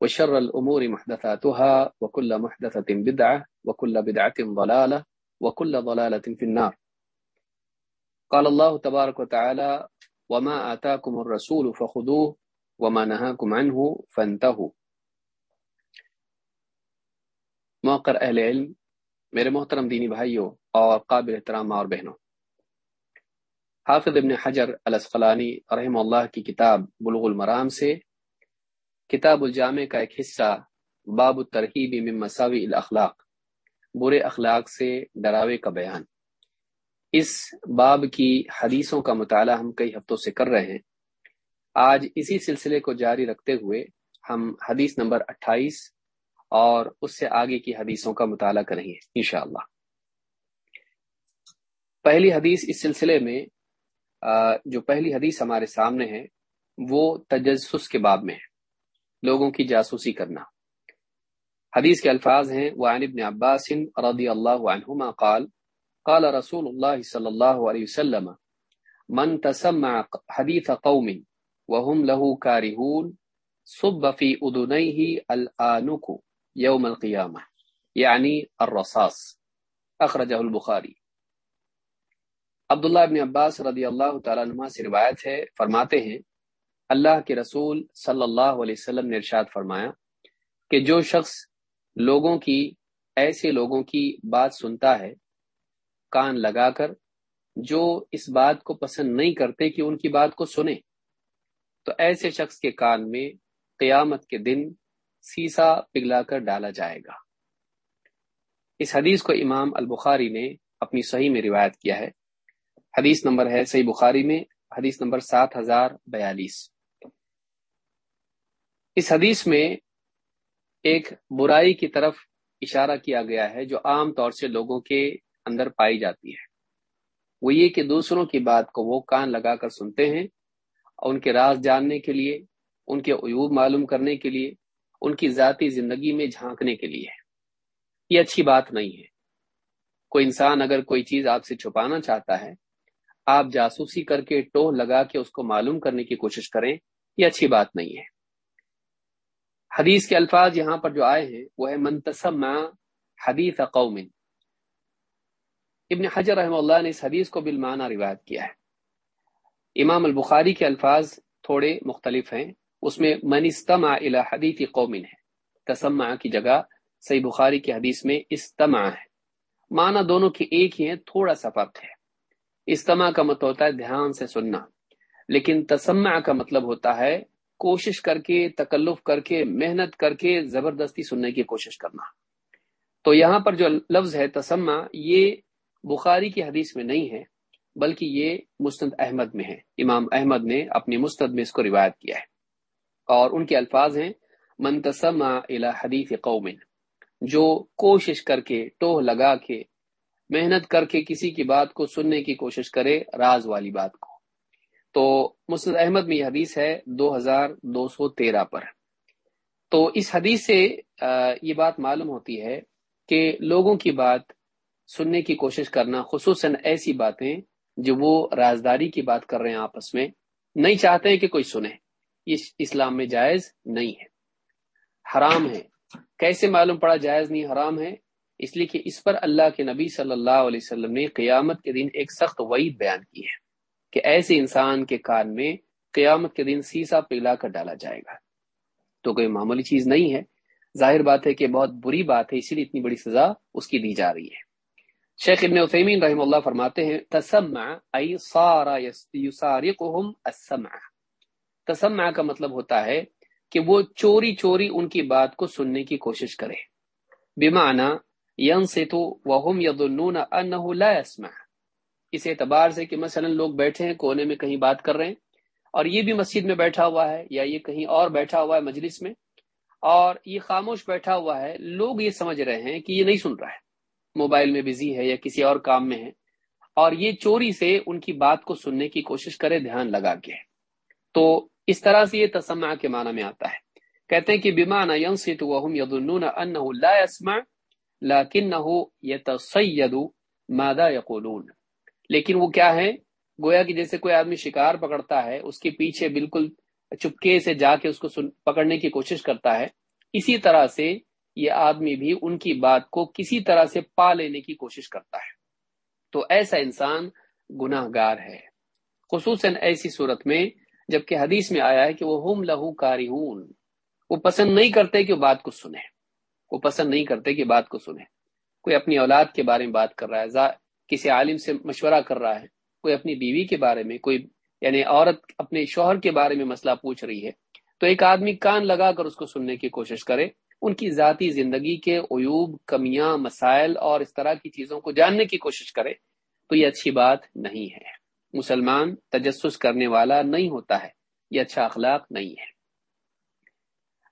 وشر الأمور محدثاتها، وكل محدثة بدعة، وكل بدعة ضلالة، وكل ضلالة في النار. قال الله تبارك وتعالى وما آتاكم الرسول فخذوه وما نهاكم عنه فانتهوا. موقر اہل علم میرے محترم دینی بھائیوں اور قابل احترام اور بہنوں، حافظ ابن حجر الاسقلانی رحم اللہ کی کتاب بلغ المرام سے کتاب الجامع کا ایک حصہ باب الترحیب من مساوی الاخلاق، برے اخلاق سے ڈراوے کا بیان۔ اس باب کی حدیثوں کا مطالعہ ہم کئی ہفتوں سے کر رہے ہیں۔ آج اسی سلسلے کو جاری رکھتے ہوئے ہم حدیث نمبر اٹھائیس اور اس سے آگے کی حدیثوں کا مطالعہ کریں گے، انشاءاللہ۔ پہلی حدیث اس سلسلے میں جو پہلی حدیث ہمارے سامنے ہے، وہ تجسس کے باب میں ہے۔ لوگوں کی جاسوسی کرنا۔ حدیث کے الفاظ ہیں، وعن ابن عباس رضی اللہ عنہما قال قال رسول اللہ صلی اللہ علیہ وسلم، من تسمع حدیث قوم وهم له كارهون صب في اذنيه الانك يوم القيامه يعني یعنی الرصاص۔ اخرجه البخاری۔ عبداللہ ابن عباس رضی اللہ تعالیٰ عنہ سے روایت ہے، فرماتے ہیں اللہ کے رسول صلی اللہ علیہ وسلم نے ارشاد فرمایا کہ جو شخص لوگوں کی، ایسے لوگوں کی بات سنتا ہے، کان لگا کر جو اس بات کو پسند نہیں کرتے کہ ان کی بات کو سنیں تو ایسے شخص کے کان میں قیامت کے دن سیسا پگھلا کر ڈالا جائے گا۔ اس حدیث کو امام البخاری نے اپنی صحیح میں روایت کیا ہے۔ حدیث نمبر ہے صحیح بخاری میں، حدیث نمبر سات ہزار بیالیس۔ اس حدیث میں ایک برائی کی طرف اشارہ کیا گیا ہے جو عام طور سے لوگوں کے اندر پائی جاتی ہے۔ وہ یہ کہ دوسروں کی بات کو وہ کان لگا کر سنتے ہیں اور ان کے راز جاننے کے لیے، ان کے عیوب معلوم کرنے کے لیے، ان کی ذاتی زندگی میں جھانکنے کے لیے۔ یہ اچھی بات نہیں ہے۔ کوئی انسان اگر کوئی چیز آپ سے چھپانا چاہتا ہے، آپ جاسوسی کر کے ٹوہ لگا کے اس کو معلوم کرنے کی کوشش کریں، یہ اچھی بات نہیں ہے۔ حدیث کے الفاظ یہاں پر جو آئے ہیں، وہ ہے منتسم حدیث قوم. ابن حجر رحم اللہ نے اس حدیث کو بالمانہ روایت کیا ہے۔ امام البخاری کے الفاظ تھوڑے مختلف ہیں، اس میں منستمع الى حدیث قوم ہے۔ تسمع کی جگہ صحیح بخاری کی حدیث میں استمع ہے۔ معنی دونوں کی ایک ہی ہے تھوڑا سا فرق ہے۔ استماع کا مطلب ہوتا ہے دھیان سے سننا، لیکن تسمع کا مطلب ہوتا ہے کوشش کر کے، تکلف کر کے، محنت کر کے زبردستی سننے کی کوشش کرنا۔ تو یہاں پر جو لفظ ہے تسمہ، یہ بخاری کی حدیث میں نہیں ہے، بلکہ یہ مستند احمد میں ہے۔ امام احمد نے اپنی مستد میں اس کو روایت کیا ہے۔ اور ان کے الفاظ ہیں منتسم الى حدیث قوم جو کوشش کر کے، ٹوہ لگا کے، محنت کر کے کسی کی بات کو سننے کی کوشش کرے، راز والی بات کو۔ تو مسد احمد میں یہ حدیث ہے دو ہزار دو سو تیرہ پر۔ تو اس حدیث سے یہ بات معلوم ہوتی ہے کہ لوگوں کی بات سننے کی کوشش کرنا خصوصاً ایسی باتیں جو وہ رازداری کی بات کر رہے ہیں آپس میں، نہیں چاہتے ہیں کہ کوئی سنے۔ یہ اسلام میں جائز نہیں ہے۔ حرام ہے۔ کیسے معلوم پڑا جائز نہیں، حرام ہے۔ اس لیے کہ اس پر اللہ کے نبی صلی اللہ علیہ وسلم نے قیامت کے دن ایک سخت وعید بیان کی ہے۔ کہ ایسے انسان کے کان میں قیامت کے دن سیسا پگلا کر ڈالا جائے گا۔ تو کوئی معمولی چیز نہیں ہے۔ ظاہر بات ہے کہ بہت بری بات ہے، اسی لیے اتنی بڑی سزا اس کی دی جا رہی ہے۔ شیخ ابن عثیمین رحم اللہ فرماتے ہیں، تسمع ای صارا یسارقهم السمع۔ تسمع کا مطلب ہوتا ہے کہ وہ چوری چوری ان کی بات کو سننے کی کوشش کرے۔ بمعنی، ینصتو وهم یظنون انه لا يسمع اس اعتبار سے کہ مثلا لوگ بیٹھے ہیں، کونے میں کہیں بات کر رہے ہیں، اور یہ بھی مسجد میں بیٹھا ہوا ہے یا یہ کہیں اور بیٹھا ہوا ہے مجلس میں، اور یہ خاموش بیٹھا ہوا ہے، لوگ یہ سمجھ رہے ہیں کہ یہ نہیں سن رہا ہے۔ موبائل میں بزی ہے یا کسی اور کام میں ہے، اور یہ چوری سے ان کی بات کو سننے کی کوشش کرے، دھیان لگا کے۔ تو اس طرح سے یہ تسمع کے معنی میں آتا ہے۔ کہتے ہیں کہ بیمانہ ینصت وهم يظنون انه لا يسمع لكنه يتصيد ماذا يقولون لیکن وہ کیا ہے؟ گویا کہ جیسے کوئی آدمی شکار پکڑتا ہے، اس کے پیچھے بالکل چپکے سے جا کے اس کو پکڑنے کی کوشش کرتا ہے، اسی طرح سے یہ آدمی بھی ان کی بات کو کسی طرح سے پا لینے کی کوشش کرتا ہے۔ تو ایسا انسان گناہ گار ہے۔ خصوصاً ایسی صورت میں جبکہ حدیث میں آیا ہے کہ وہ ہم لہو کاری وہ پسند نہیں کرتے کہ وہ بات کو سنے وہ پسند نہیں کرتے کہ بات کو سنے کوئی اپنی اولاد کے بارے میں بات کر رہا ہے کسی عالم سے مشورہ کر رہا ہے، کوئی اپنی بیوی کے بارے میں، کوئی یعنی عورت اپنے شوہر کے بارے میں مسئلہ پوچھ رہی ہے۔ تو ایک آدمی کان لگا کر اس کو سننے کی کوشش کرے۔ ان کی ذاتی زندگی کے عیوب، کمیاں، مسائل اور اس طرح کی چیزوں کو جاننے کی کوشش کرے تو یہ اچھی بات نہیں ہے۔ مسلمان تجسس کرنے والا نہیں ہوتا ہے، یہ اچھا اخلاق نہیں ہے۔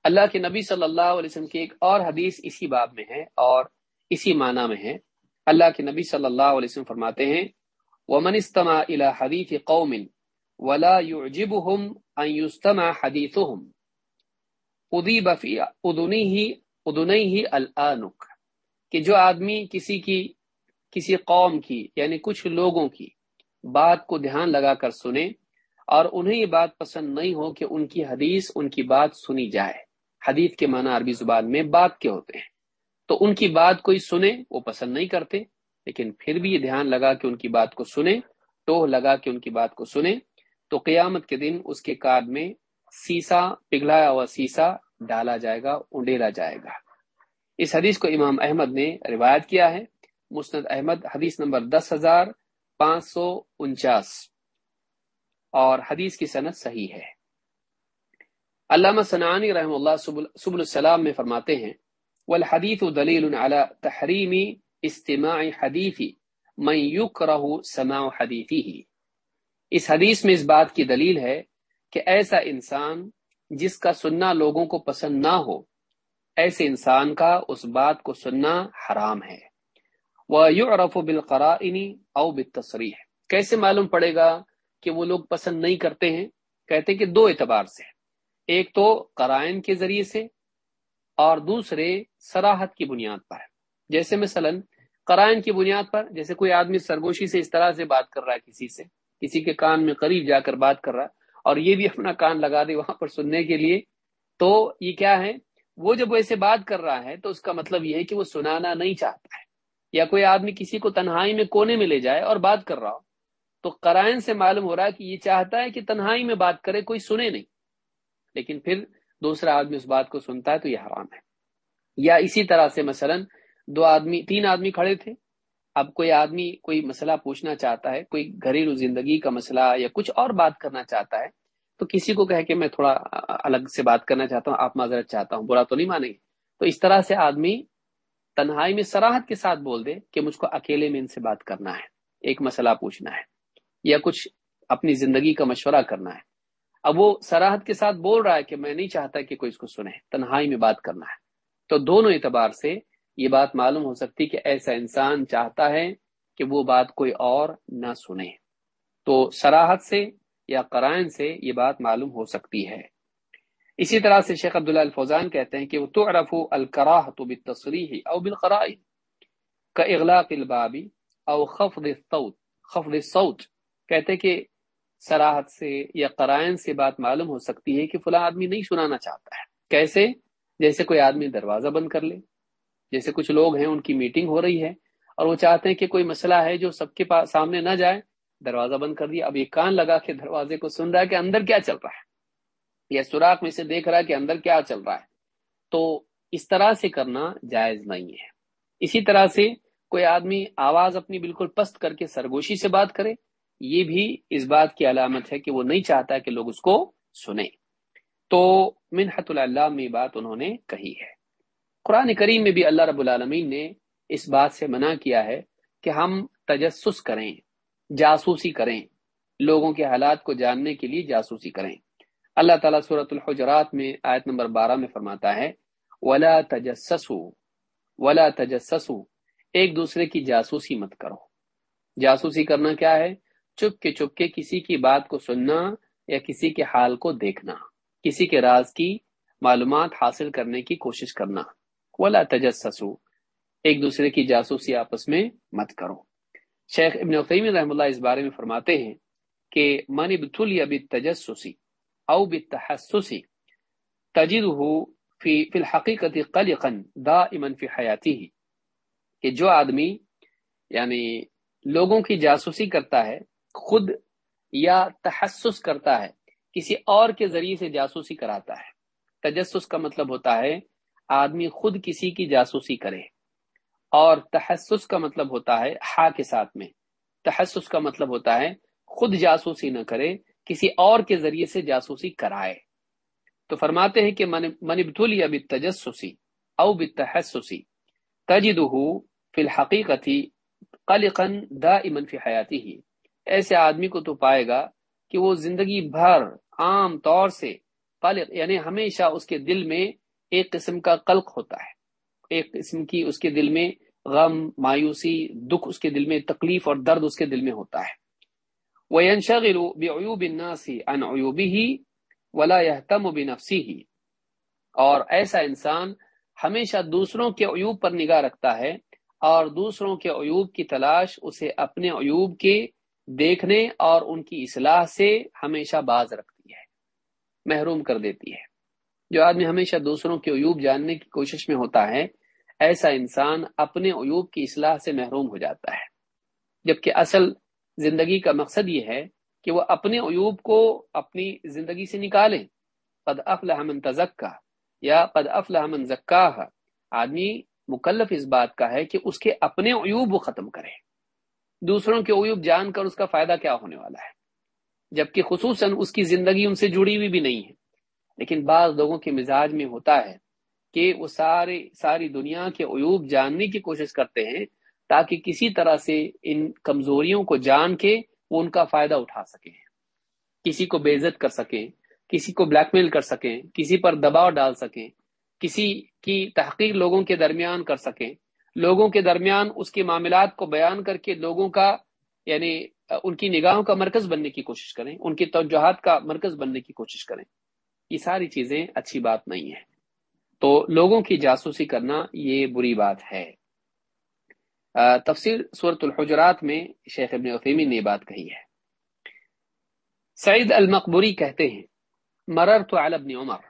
اللہ کے نبی صلی اللہ علیہ وسلم کی ایک اور حدیث اسی باب میں ہے اور اسی معنی میں ہے۔ اللہ کے نبی صلی اللہ علیہ وسلم فرماتے ہیں، ومن استمع الى حدیث قوم ولا يعجبهم ان يستمع حديثهم. اضيب في اذنيه اذنيه الانك کہ جو آدمی کسی کی، کسی قوم کی یعنی کچھ لوگوں کی بات کو دھیان لگا کر سنے اور انہیں یہ بات پسند نہیں ہو کہ ان کی حدیث، ان کی بات سنی جائے۔ حدیث کے معنی عربی زبان میں بات کے ہوتے ہیں۔ تو ان کی بات کوئی سنے، وہ پسند نہیں کرتے۔ لیکن پھر بھی یہ دھیان لگا کہ ان کی بات کو سنے، ٹوہ لگا کہ ان کی بات کو سنے۔ تو قیامت کے دن اس کے کار میں سیسا پگھلایا ہوا سیسا ڈالا جائے گا اونڈیلا جائے گا۔ اس حدیث کو امام احمد نے روایت کیا ہے۔ مسند احمد حدیث نمبر دس ہزار پانچ سو انچاس۔ اور حدیث کی صنعت صحیح ہے۔ علامہ سنانی رحم اللہ سب السلام میں فرماتے ہیں والحدیث دلیل على تحریم استماع حدیث من یکرہ سماع حدیثی اس حدیث میں اس بات کی دلیل ہے کہ ایسا انسان جس کا سننا لوگوں کو پسند نہ ہو، ایسے انسان کا اس بات کو سننا حرام ہے. وَيُعْرَفُ بِالْقَرَائِنِ او بِالتَّصْرِيحِ. کیسے معلوم پڑے گا کہ وہ لوگ پسند نہیں کرتے ہیں؟ کہتے کہ دو اعتبار سے ایک تو قرائن کے ذریعے سے اور دوسرے سراحت کی بنیاد پر۔ جیسے مثلا قرائن کی بنیاد پر، جیسے کوئی آدمی سرگوشی سے اس طرح سے بات کر رہا ہے کسی سے، کسی کے کان میں قریب جا کر بات کر رہا ہے اور یہ بھی اپنا کان لگا دے وہاں پر سننے کے لیے، تو یہ کیا ہے؟ وہ جب ایسے بات کر رہا ہے، تو اس کا مطلب یہ ہے کہ وہ سنانا نہیں چاہتا ہے۔ یا کوئی آدمی کسی کو تنہائی میں کونے میں لے جائے اور بات کر رہا ہو، تو قرائن سے معلوم ہو رہا ہے کہ یہ چاہتا ہے کہ تنہائی میں بات کرے، کوئی سنے نہیں۔ لیکن پھر دوسرا آدمی اس بات کو سنتا ہے تو یہ حرام ہے۔ یا اسی طرح سے مثلا دو آدمی، تین آدمی کھڑے تھے۔ اب کوئی آدمی کوئی مسئلہ پوچھنا چاہتا ہے، کوئی گھریلو زندگی کا مسئلہ یا کچھ اور بات کرنا چاہتا ہے، تو کسی کو کہہ کہ میں تھوڑا الگ سے بات کرنا چاہتا ہوں، آپ معذرت چاہتا ہوں، برا تو نہیں مانیں گے تو اس طرح سے آدمی تنہائی میں سراہد کے ساتھ بول دے کہ مجھ کو اکیلے میں ان سے بات کرنا ہے، ایک مسئلہ پوچھنا ہے، یا کچھ اپنی زندگی کا مشورہ کرنا ہے۔ اب وہ سراحت کے ساتھ بول رہا ہے کہ میں نہیں چاہتا کہ کوئی اس کو سنے، تنہائی میں بات کرنا ہے۔ تو دونوں اعتبار سے یہ بات معلوم ہو سکتی کہ ایسا انسان چاہتا ہے کہ وہ بات کوئی اور نہ سنے۔ تو سراحت سے یا قرائن سے یہ بات معلوم ہو سکتی ہے۔ اسی طرح سے شیخ عبداللہ الفوزان کہتے ہیں کہ وہ تو ارف الکراہ تو بتصریح او بالقرائن کا اغلاق البابی او خفض الصوت خفض الصوت۔ کہتے کہ سراحت سے یا قرائن سے بات معلوم ہو سکتی ہے کہ فلاں آدمی نہیں سنانا چاہتا ہے۔ کیسے؟ جیسے کوئی آدمی دروازہ بند کر لے، جیسے کچھ لوگ ہیں، ان کی میٹنگ ہو رہی ہے اور وہ چاہتے ہیں کہ کوئی مسئلہ ہے جو سب کے پاس سامنے نہ جائے۔ دروازہ بند کر دیا، اب یہ کان لگا کے دروازے کو سن رہا ہے کہ اندر کیا چل رہا ہے۔ یا سوراخ میں سے دیکھ رہا ہے کہ اندر کیا چل رہا ہے۔ تو اس طرح سے کرنا جائز نہیں ہے۔ اسی طرح سے کوئی آدمی آواز اپنی بالکل پست کر کے سرگوشی سے بات کرے یہ بھی اس بات کی علامت ہے کہ وہ نہیں چاہتا کہ لوگ اس کو سنیں۔ تو منحت اللہ میں بات انہوں نے کہی ہے۔ قرآن کریم میں بھی اللہ رب العالمین نے اس بات سے منع کیا ہے کہ ہم تجسس کریں، جاسوسی کریں، لوگوں کے حالات کو جاننے کے لیے جاسوسی کریں۔ اللہ تعالیٰ صورت الحجرات میں آیت نمبر بارہ میں فرماتا ہے، ولا تجسسو ولا تجسسو ایک دوسرے کی جاسوسی مت کرو۔ جاسوسی کرنا کیا ہے؟ چپ کے چپ کے کسی کی بات کو سننا یا کسی کے حال کو دیکھنا، کسی کے راز کی معلومات حاصل کرنے کی کوشش کرنا۔ ولا تجسسو ایک دوسرے کی جاسوسی آپس میں مت کرو۔ شیخ ابن رحم اللہ اس بارے میں فرماتے ہیں کہ من ابتلی بالتجسسی او بالتحسسی تجدہ فی فی الحقیقت قلقا دائما فی حیاتی کہ جو آدمی یعنی لوگوں کی جاسوسی کرتا ہے خود یا تحسس کرتا ہے، کسی اور کے ذریعے سے جاسوسی کراتا ہے۔ تجسس کا مطلب ہوتا ہے، آدمی خود کسی کی جاسوسی کرے۔ اور تحسس کا مطلب ہوتا ہے ہا کے ساتھ میں۔ تحسس کا مطلب ہوتا ہے خود جاسوسی نہ کرے، کسی اور کے ذریعے سے جاسوسی کرائے۔ تو فرماتے ہیں کہ منبتولی اب تجسسی او بتحسسی تجدہ فی الحقیقتی قلقا دائما فی حیاتی ہی ایسے آدمی کو تو پائے گا کہ وہ زندگی بھر عام طور سے قلق یعنی ہمیشہ اس کے دل میں ایک قسم کا قلق ہوتا ہے۔ ایک قسم کی اس کے دل میں غم، مایوسی، دکھ اس کے دل میں، تکلیف اور درد اس کے دل میں ہوتا ہے۔ وہ انشغل بعیوب الناس عن عیوبه ولا يهتم بنفسه۔ اور ایسا انسان ہمیشہ دوسروں کے عیوب پر نگاہ رکھتا ہے اور دوسروں کے عیوب کی تلاش اسے اپنے عیوب کے دیکھنے اور ان کی اصلاح سے ہمیشہ باز رکھتی ہے، محروم کر دیتی ہے۔ جو آدمی ہمیشہ دوسروں کے عیوب جاننے کی کوشش میں ہوتا ہے، ایسا انسان اپنے عیوب کی اصلاح سے محروم ہو جاتا ہے۔ جبکہ اصل زندگی کا مقصد یہ ہے کہ وہ اپنے عیوب کو اپنی زندگی سے نکالیں۔ قد افلح من تزکا یا قد افلح من زکاہ آدمی مکلف اس بات کا ہے کہ اس کے اپنے عیوب وہ ختم کرے۔ دوسروں کے عیوب جان کر اس کا فائدہ کیا ہونے والا ہے؟ جبکہ خصوصاً اس کی زندگی ان سے جڑی ہوئی بھی نہیں ہے۔ لیکن بعض لوگوں کے مزاج میں ہوتا ہے کہ وہ سارے، ساری دنیا کے عیوب جاننے کی کوشش کرتے ہیں تاکہ کسی طرح سے ان کمزوریوں کو جان کے وہ ان کا فائدہ اٹھا سکیں۔ کسی کو بے عزت کر سکیں، کسی کو بلیک میل کر سکیں، کسی پر دباؤ ڈال سکیں، کسی کی تحقیق لوگوں کے درمیان کر سکیں۔ لوگوں کے درمیان اس کے معاملات کو بیان کر کے لوگوں کا یعنی ان کی نگاہوں کا مرکز بننے کی کوشش کریں، ان کی توجہات کا مرکز بننے کی کوشش کریں۔ یہ ساری چیزیں اچھی بات نہیں ہے تو لوگوں کی جاسوسی کرنا یہ بری بات ہے۔ تفسیر صورت الحجرات میں شیخ ابن عثیمی نے بات کہی ہے۔ سعید المقبوری کہتے ہیں مرر تو ابن عمر۔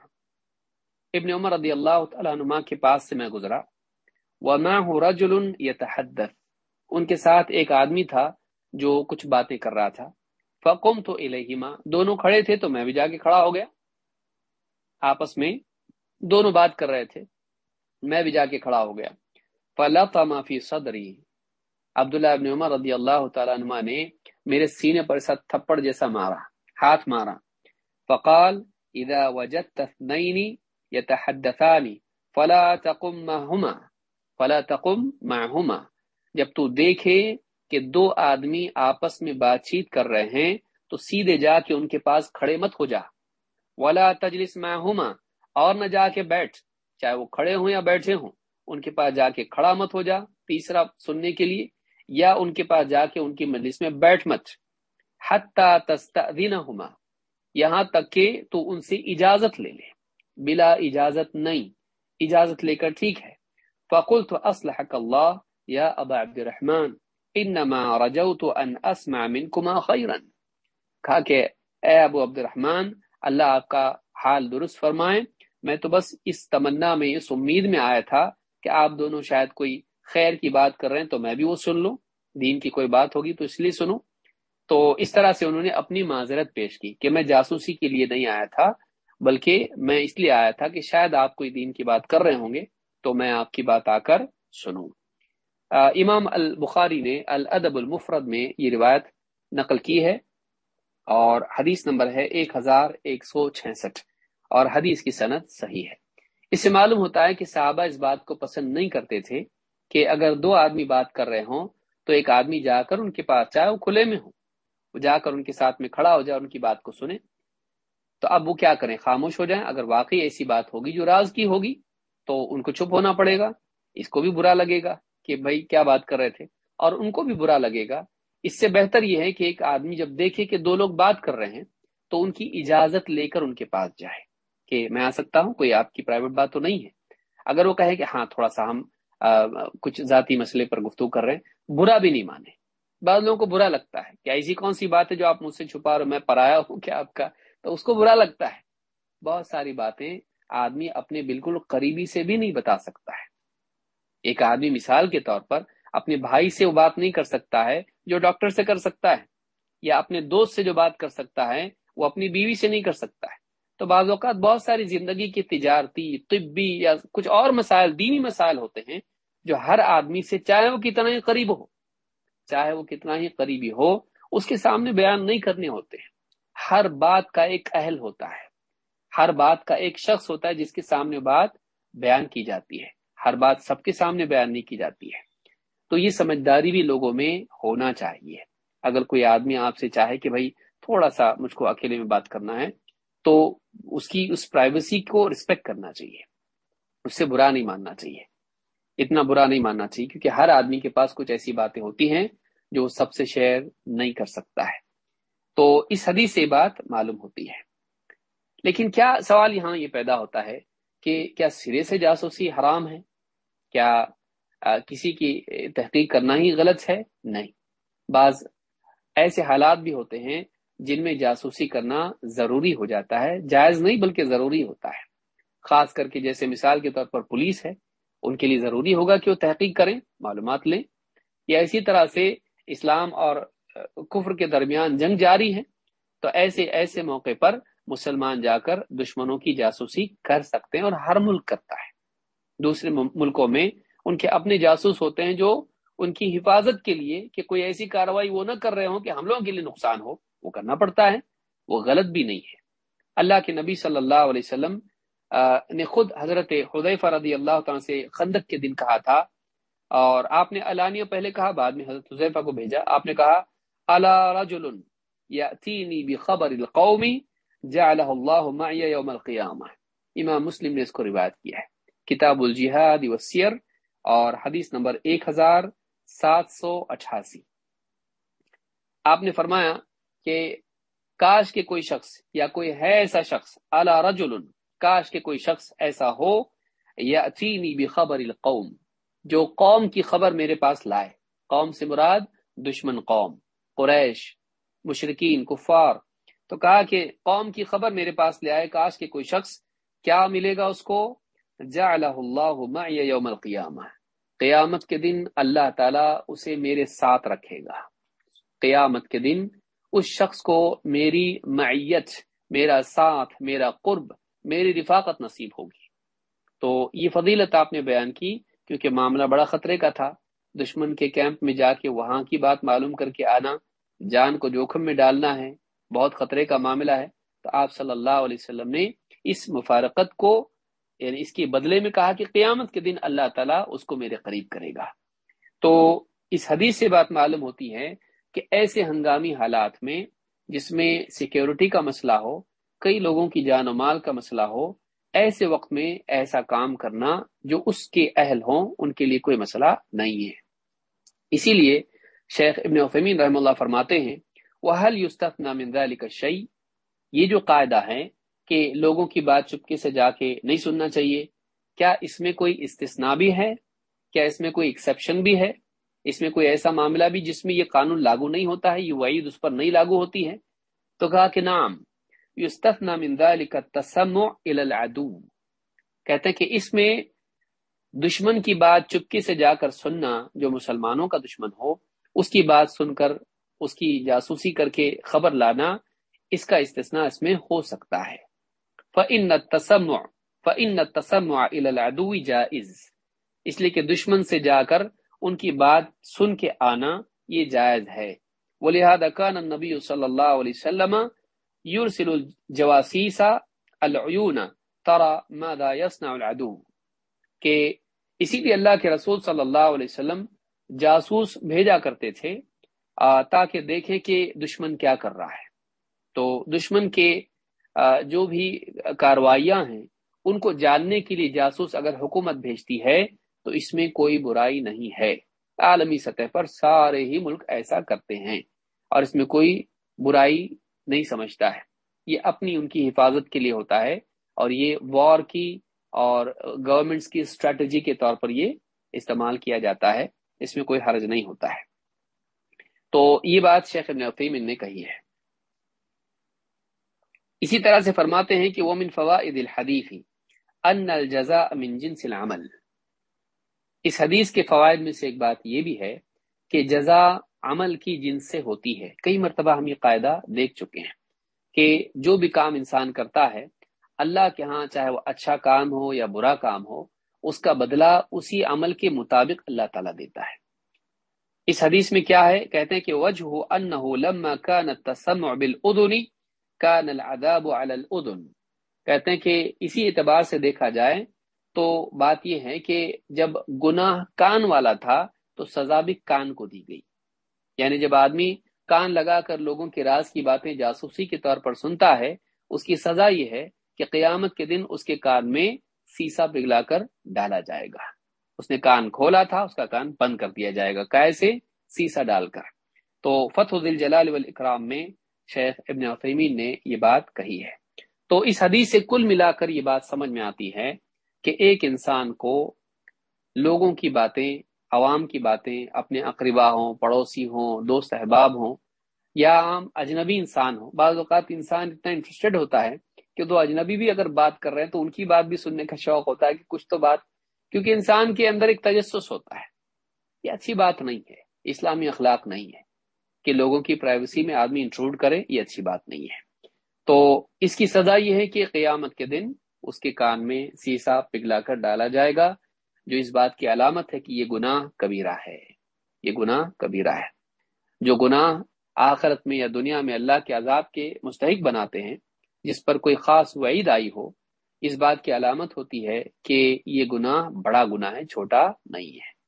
ابن عمر رضی اللہ تعالیٰ عنہ کے پاس سے میں گزرا۔ ومعه رجل يتحدث۔ ان کے ساتھ ایک آدمی تھا جو کچھ باتیں کر رہا تھا۔ فقم تو الہما دونوں کھڑے تھے تو میں بھی جا کے کھڑا ہو گیا۔ آپس میں دونوں بات کر رہے تھے۔ میں بھی جا کے کھڑا ہو گیا۔ فلطم فی صدری عبداللہ ابن عمر رضی اللہ تعالی عنہ نے میرے سینے پر ساتھ تھپڑ جیسا مارا، ہاتھ مارا۔ فقال اذا وجدت اثنين يتحدثان فلا تقم معهما فلا تقم معهما۔ جب تو دیکھے کہ دو آدمی آپس میں بات چیت کر رہے ہیں، تو سیدھے جا کے ان کے پاس کھڑے مت ہو جا۔ ولا تجلس معهما، اور نہ جا کے بیٹھ، چاہے وہ کھڑے ہوں یا بیٹھے ہوں۔ ان کے پاس جا کے کھڑا مت ہو جا۔ تیسرا سننے کے لیے، یا ان کے پاس جا کے ان کی مجلس میں بیٹھ مت۔ حتی تستأذنہما، یہاں تک کہ تو ان سے اجازت لے لے۔ بلا اجازت نہیں۔ اجازت لے کر ٹھیک ہے۔ فقلت اصلحك الله، يا ابا عبد الرحمن انما رجوت ان اسمع منكما خيرا. کہا کہ، اے ابو عبد الرحمن، اللہ آپ کا حال درست فرمائے۔ میں تو بس اس تمنا میں، اس امید میں آیا تھا کہ آپ دونوں شاید کوئی خیر کی بات کر رہے ہیں، تو میں بھی وہ سن لوں۔ دین کی کوئی بات ہوگی تو اس لیے سنوں۔ تو اس طرح سے انہوں نے اپنی معذرت پیش کی کہ میں جاسوسی کے لیے نہیں آیا تھا، بلکہ میں اس لیے آیا تھا کہ شاید آپ کوئی دین کی بات کر رہے ہوں گے۔ تو میں آپ کی بات آ کر سنوں امام البخاری نے الادب المفرد میں یہ روایت نقل کی ہے اور حدیث نمبر ہے ایک ہزار ایک سو چھسٹھ اور حدیث کی صنعت صحیح ہے۔ اس سے معلوم ہوتا ہے کہ صحابہ اس بات کو پسند نہیں کرتے تھے کہ اگر دو آدمی بات کر رہے ہوں تو ایک آدمی جا کر ان کے پاس چاہے وہ کھلے میں ہو وہ جا کر ان کے ساتھ میں کھڑا ہو جائے، ان کی بات کو سنے تو اب وہ کیا کریں؟ خاموش ہو جائیں۔ اگر واقعی ایسی بات ہوگی جو راز کی ہوگی تو ان کو چپ ہونا پڑے گا۔ اس کو بھی برا لگے گا کہ بھائی کیا بات کر رہے تھے۔ اور ان کو بھی برا لگے گا۔ اس سے بہتر یہ ہے کہ ایک آدمی جب دیکھے کہ دو لوگ بات کر رہے ہیں، تو ان کی اجازت لے کر ان کے پاس جائے کہ میں آ سکتا ہوں، کوئی آپ کی پرائیویٹ بات تو نہیں ہے۔ اگر وہ کہے کہ ہاں تھوڑا سا ہم کچھ ذاتی مسئلے پر گفتگو کر رہے ہیں، برا بھی نہیں مانے۔ بعض لوگوں کو برا لگتا ہے کہ ایسی کون سی بات ہے جو آپ مجھ سے چھپا رہے میں پرایا ہوں کیا آپ کا۔ تو اس کو برا لگتا ہے۔ بہت ساری باتیں آدمی اپنے بالکل قریبی سے بھی نہیں بتا سکتا ہے۔ ایک آدمی مثال کے طور پر اپنے بھائی سے وہ بات نہیں کر سکتا ہے جو ڈاکٹر سے کر سکتا ہے، یا اپنے دوست سے جو بات کر سکتا ہے، وہ اپنی بیوی سے نہیں کر سکتا ہے۔ تو بعض اوقات بہت ساری زندگی کی تجارتی، طبی یا کچھ اور مسائل، دینی مسائل ہوتے ہیں جو ہر آدمی سے چاہے وہ کتنا ہی قریب ہو، چاہے وہ کتنا ہی قریبی ہو، اس کے سامنے بیان نہیں کرنے ہوتے۔ ہیں ہر بات کا ایک اہل ہوتا ہے۔ ہر بات کا ایک شخص ہوتا ہے جس کے سامنے بات بیان کی جاتی ہے۔ ہر بات سب کے سامنے بیان نہیں کی جاتی ہے۔ تو یہ سمجھداری بھی لوگوں میں ہونا چاہیے۔ اگر کوئی آدمی آپ سے چاہے کہ بھائی تھوڑا سا مجھ کو اکیلے میں بات کرنا ہے، تو اس کی، اس پرائیویسی کو رسپیکٹ کرنا چاہیے۔ اس سے برا نہیں ماننا چاہیے۔ اتنا برا نہیں ماننا چاہیے کیونکہ ہر آدمی کے پاس کچھ ایسی باتیں ہوتی ہیں جو سب سے شیئر نہیں کر سکتا ہے۔ تو اس حدیث سے بات معلوم ہوتی ہے۔ لیکن کیا سوال یہاں یہ پیدا ہوتا ہے کہ کیا سرے سے جاسوسی حرام ہے؟ کیا کسی کی تحقیق کرنا ہی غلط ہے؟ نہیں۔ بعض ایسے حالات بھی ہوتے ہیں جن میں جاسوسی کرنا ضروری ہو جاتا ہے، جائز نہیں بلکہ ضروری ہوتا ہے۔ خاص کر کے جیسے مثال کے طور پر پولیس ہے، ان کے لیے ضروری ہوگا کہ وہ تحقیق کریں، معلومات لیں۔ یا اسی طرح سے اسلام اور کفر کے درمیان جنگ جاری ہے، تو ایسے ایسے موقع پر مسلمان جا کر دشمنوں کی جاسوسی کر سکتے ہیں اور ہر ملک کرتا ہے۔ دوسرے ملکوں میں ان کے اپنے جاسوس ہوتے ہیں جو ان کی حفاظت کے لیے کہ کوئی ایسی کاروائی وہ نہ کر رہے ہوں کہ ہم لوگوں کے لیے نقصان ہو، وہ کرنا پڑتا ہے۔ وہ غلط بھی نہیں ہے۔ اللہ کے نبی صلی اللہ علیہ وسلم نے خود حضرت حدیفہ رضی اللہ تعالیٰ سے خندق کے دن کہا تھا اور آپ نے علانیہ پہلے کہا، بعد میں حضرت حضیفہ کو بھیجا۔ آپ نے کہا، الا رجل یاتینی بخبر القوم جعلہ اللہ معی یوم القیامہ۔ امام مسلم نے اس کو روایت کیا ہے۔ کتاب الجہاد والسیر اور حدیث نمبر ایک ہزار سات سو اٹھاسی۔ آپ نے فرمایا کہ کاش کے کوئی شخص یا کوئی ہے ایسا شخص اعلی رجل، کاش کے کوئی شخص ایسا ہو یا چینی بھی خبر القوم، جو قوم کی خبر میرے پاس لائے۔ قوم سے مراد دشمن قوم، قریش مشرقین کفار تو کہا کہ قوم کی خبر میرے پاس لے آئے کاش کے کوئی شخص کیا ملے گا اس کو؟ جعلہ اللہ معی یوم القیامہ۔ قیامت کے دن اللہ تعالی اسے میرے ساتھ رکھے گا۔ قیامت کے دن اس شخص کو میری معیت، میرا ساتھ، میرا قرب، میری رفاقت نصیب ہوگی۔ تو یہ فضیلت آپ نے بیان کی، کیونکہ معاملہ بڑا خطرے کا تھا۔ دشمن کے کیمپ میں جا کے وہاں کی بات معلوم کر کے آنا، جان کو جوخم میں ڈالنا ہے۔ بہت خطرے کا معاملہ ہے۔ تو آپ صلی اللہ علیہ وسلم نے اس مفارقت کو یعنی اس کے بدلے میں کہا کہ قیامت کے دن اللہ تعالیٰ اس کو میرے قریب کرے گا۔ تو اس حدیث سے بات معلوم ہوتی ہے کہ ایسے ہنگامی حالات میں، جس میں سیکیورٹی کا مسئلہ ہو، کئی لوگوں کی جان و مال کا مسئلہ ہو، ایسے وقت میں ایسا کام کرنا جو اس کے اہل ہوں، ان کے لیے کوئی مسئلہ نہیں ہے۔ اسی لیے شیخ ابن وفمین رحم اللہ فرماتے ہیں وہ حل یوستف نامند علی کا یہ جو قاعدہ ہے کہ لوگوں کی بات چپکے سے جا کے نہیں سننا چاہیے، کیا اس میں کوئی استثناء بھی ہے؟ کیا اس میں کوئی ایکسیپشن بھی ہے؟ اس میں کوئی ایسا معاملہ بھی جس میں یہ قانون لاگو نہیں ہوتا ہے، یہ وعید اس پر نہیں لاگو ہوتی ہے؟ تو کہا کہ نام یستثنا من ذلك التسمع الى العدو۔ کہتے ہیں کہ اس میں دشمن کی بات چپکے سے جا کر سننا، جو مسلمانوں کا دشمن ہو، اس کی بات سن کر اس کی جاسوسی کر کے خبر لانا اس کا استثناء اس میں ہو سکتا ہے۔ فَإِنَّ التَّسَمُعُ فَإِنَّ التَّسَمُعَ إِلَى الْعَدُوِ اس لیے کہ دشمن سے جا کر ان کی بات سن کے آنا یہ جائز ہے۔ وَلِهَذَا كَانَ النَّبِيُّ صلی اللہ علیہ وسلم یورسل الجواسیس العیون ترى ماذا يصنع العدو۔ کہ اسی لیے اللہ کے رسول صلی اللہ علیہ وسلم جاسوس بھیجا کرتے تھے۔ تاکہ دیکھیں کہ دشمن کیا کر رہا ہے۔ تو دشمن کے جو بھی کاروائیاں ہیں، ان کو جاننے کے لیے جاسوس اگر حکومت بھیجتی ہے، تو اس میں کوئی برائی نہیں ہے۔ عالمی سطح پر سارے ہی ملک ایسا کرتے ہیں اور اس میں کوئی برائی نہیں سمجھتا ہے۔ یہ اپنی ان کی حفاظت کے لیے ہوتا ہے اور یہ وار کی اور گورنمنٹس کی اسٹریٹجی کے طور پر یہ استعمال کیا جاتا ہے۔ اس میں کوئی حرج نہیں ہوتا ہے۔ تو یہ بات شیخ ابن عقیم نے کہی ہے۔ اسی طرح سے فرماتے ہیں کہ وہ من فوائد الحدیث ان الجزاء من جنس العمل۔ اس حدیث کے فوائد میں سے ایک بات یہ بھی ہے کہ جزا عمل کی جنس سے ہوتی ہے۔ کئی مرتبہ ہم یہ قاعدہ دیکھ چکے ہیں کہ جو بھی کام انسان کرتا ہے، اللہ کے ہاں چاہے وہ اچھا کام ہو یا برا کام ہو، اس کا بدلہ اسی عمل کے مطابق اللہ تعالیٰ دیتا ہے۔ اس حدیث میں کیا ہے؟ کہتے ہیں کہ وجہ انه لما كان التسمع بالاذن كان العذاب على الاذن۔ کہتے ہیں کہ اسی اعتبار سے دیکھا جائے تو بات یہ ہے کہ جب گناہ کان والا تھا تو سزا بھی کان کو دی گئی۔ یعنی جب آدمی کان لگا کر لوگوں کے راز کی باتیں جاسوسی کے طور پر سنتا ہے، اس کی سزا یہ ہے کہ قیامت کے دن اس کے کان میں سیسا پگھلا کر ڈالا جائے گا۔ اس نے کان کھولا تھا، اس کا کان بند کر دیا جائے گا، کیسے؟ سیسا ڈال کر۔ تو فتح دل جلال والاکرام میں شیخ ابن عثیمین نے یہ بات کہی ہے۔ تو اس حدیث سے کل ملا کر یہ بات سمجھ میں آتی ہے کہ ایک انسان کو لوگوں کی باتیں، عوام کی باتیں، اپنے اقربا ہوں، پڑوسی ہوں، دوست احباب ہوں، یا عام اجنبی انسان ہو بعض اوقات انسان اتنا انٹرسٹڈ ہوتا ہے کہ دو اجنبی بھی اگر بات کر رہے ہیں تو ان کی بات بھی سننے کا شوق ہوتا ہے کہ کچھ تو بات کیونکہ انسان کے اندر ایک تجسس ہوتا ہے۔ یہ اچھی بات نہیں ہے، اسلامی اخلاق نہیں ہے۔ کہ لوگوں کی پرائیویسی میں آدمی انٹروڈ کرے، یہ اچھی بات نہیں ہے۔ تو اس کی سزا یہ ہے کہ قیامت کے دن اس کے کان میں سیسا پگھلا کر ڈالا جائے گا، جو اس بات کی علامت ہے کہ یہ گناہ کبیرہ ہے۔ یہ گناہ کبیرہ ہے۔ جو گناہ آخرت میں یا دنیا میں اللہ کے عذاب کے مستحق بناتے ہیں، جس پر کوئی خاص وعید آئی ہو اس بات کی علامت ہوتی ہے کہ یہ گناہ بڑا گناہ ہے، چھوٹا نہیں ہے۔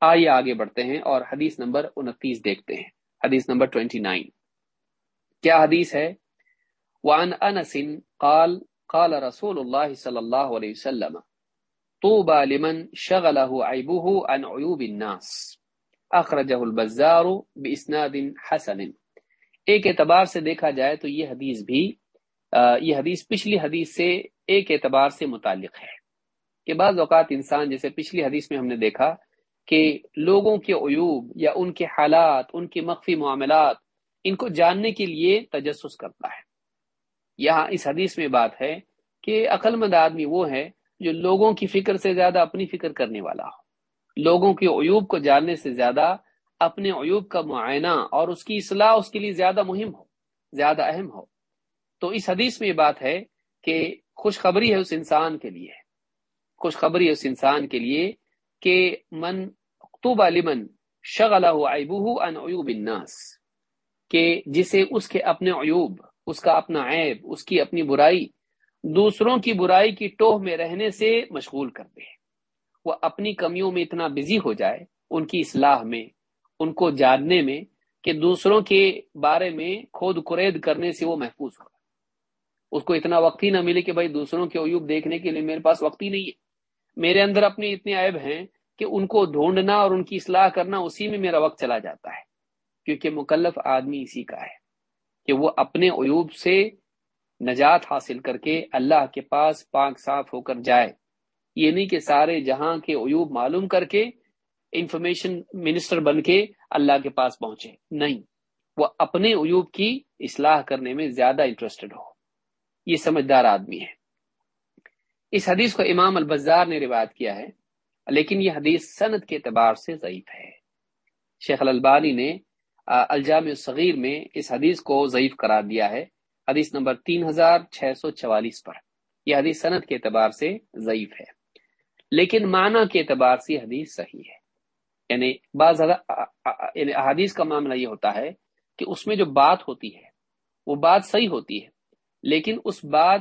آئیے آگے بڑھتے ہیں اور حدیث نمبر انتیس دیکھتے ہیں۔ حدیث نمبر ٹوینٹی نائن۔ کیا حدیث ہے؟ وعن انس قال قال رسول اللہ صلی اللہ علیہ وسلم، طوبى لمن شغله عيبه عن عيوب الناس۔ اخرجہ البزار باسناد حسن۔ ایک اعتبار سے دیکھا جائے تو یہ حدیث بھی یہ حدیث پچھلی حدیث سے ایک اعتبار سے متعلق ہے کہ بعض اوقات انسان، جیسے پچھلی حدیث میں ہم نے دیکھا کہ لوگوں کے عیوب یا ان کے حالات، ان کے مخفی معاملات، ان کو جاننے کے لیے تجسس کرتا ہے۔ یہاں اس حدیث میں بات ہے کہ عقل مند آدمی وہ ہے جو لوگوں کی فکر سے زیادہ اپنی فکر کرنے والا ہو۔ لوگوں کے عیوب کو جاننے سے زیادہ اپنے عیوب کا معائنہ اور اس کی اصلاح اس کے لیے زیادہ مہم ہو، زیادہ اہم ہو۔ تو اس حدیث میں یہ بات ہے کہ خوشخبری ہے اس انسان کے لیے۔ خوشخبری ہے اس انسان کے لیے کہ من اکتوبہ لمن شغلہ ان عیوب الناس، کہ جسے اس کے اپنے عیوب، اس کا اپنا عیب، اس کی اپنی برائی، دوسروں کی برائی کی ٹوہ میں رہنے سے مشغول کر دے وہ اپنی کمیوں میں اتنا بزی ہو جائے، ان کی اصلاح میں، ان کو جاننے میں کہ دوسروں کے بارے میں کھود کرید کرنے سے وہ محفوظ ہو اس کو اتنا وقت ہی نہ ملے کہ بھائی دوسروں کے عیوب دیکھنے کے لیے میرے پاس وقت ہی نہیں ہے۔ میرے اندر اپنے اتنے عیب ہیں کہ ان کو ڈھونڈنا اور ان کی اصلاح کرنا اسی میں میرا وقت چلا جاتا ہے، کیونکہ مکلف آدمی اسی کا ہے کہ وہ اپنے عیوب سے نجات حاصل کر کے اللہ کے پاس پاک صاف ہو کر جائے۔ یہ نہیں کہ سارے جہاں کے عیوب معلوم کر کے انفارمیشن منسٹر بن کے اللہ کے پاس پہنچے۔ نہیں، وہ اپنے عیوب کی اصلاح کرنے میں زیادہ انٹرسٹڈ ہو۔ یہ سمجھدار آدمی ہے۔ اس حدیث کو امام البزار نے روایت کیا ہے، لیکن یہ حدیث صنعت کے اعتبار سے ضعیف ہے۔ شیخ البانی نے الجام الصغیر میں اس حدیث کو ضعیف قرار دیا ہے۔ حدیث نمبر تین ہزار چھ سو چوالیس پر۔ یہ حدیث صنعت کے اعتبار سے ضعیف ہے۔ لیکن معنی کے اعتبار سے حدیث صحیح ہے۔ یعنی بعض یعنی حدیث کا معاملہ یہ ہوتا ہے کہ اس میں جو بات ہوتی ہے، وہ بات صحیح ہوتی ہے۔ لیکن اس بات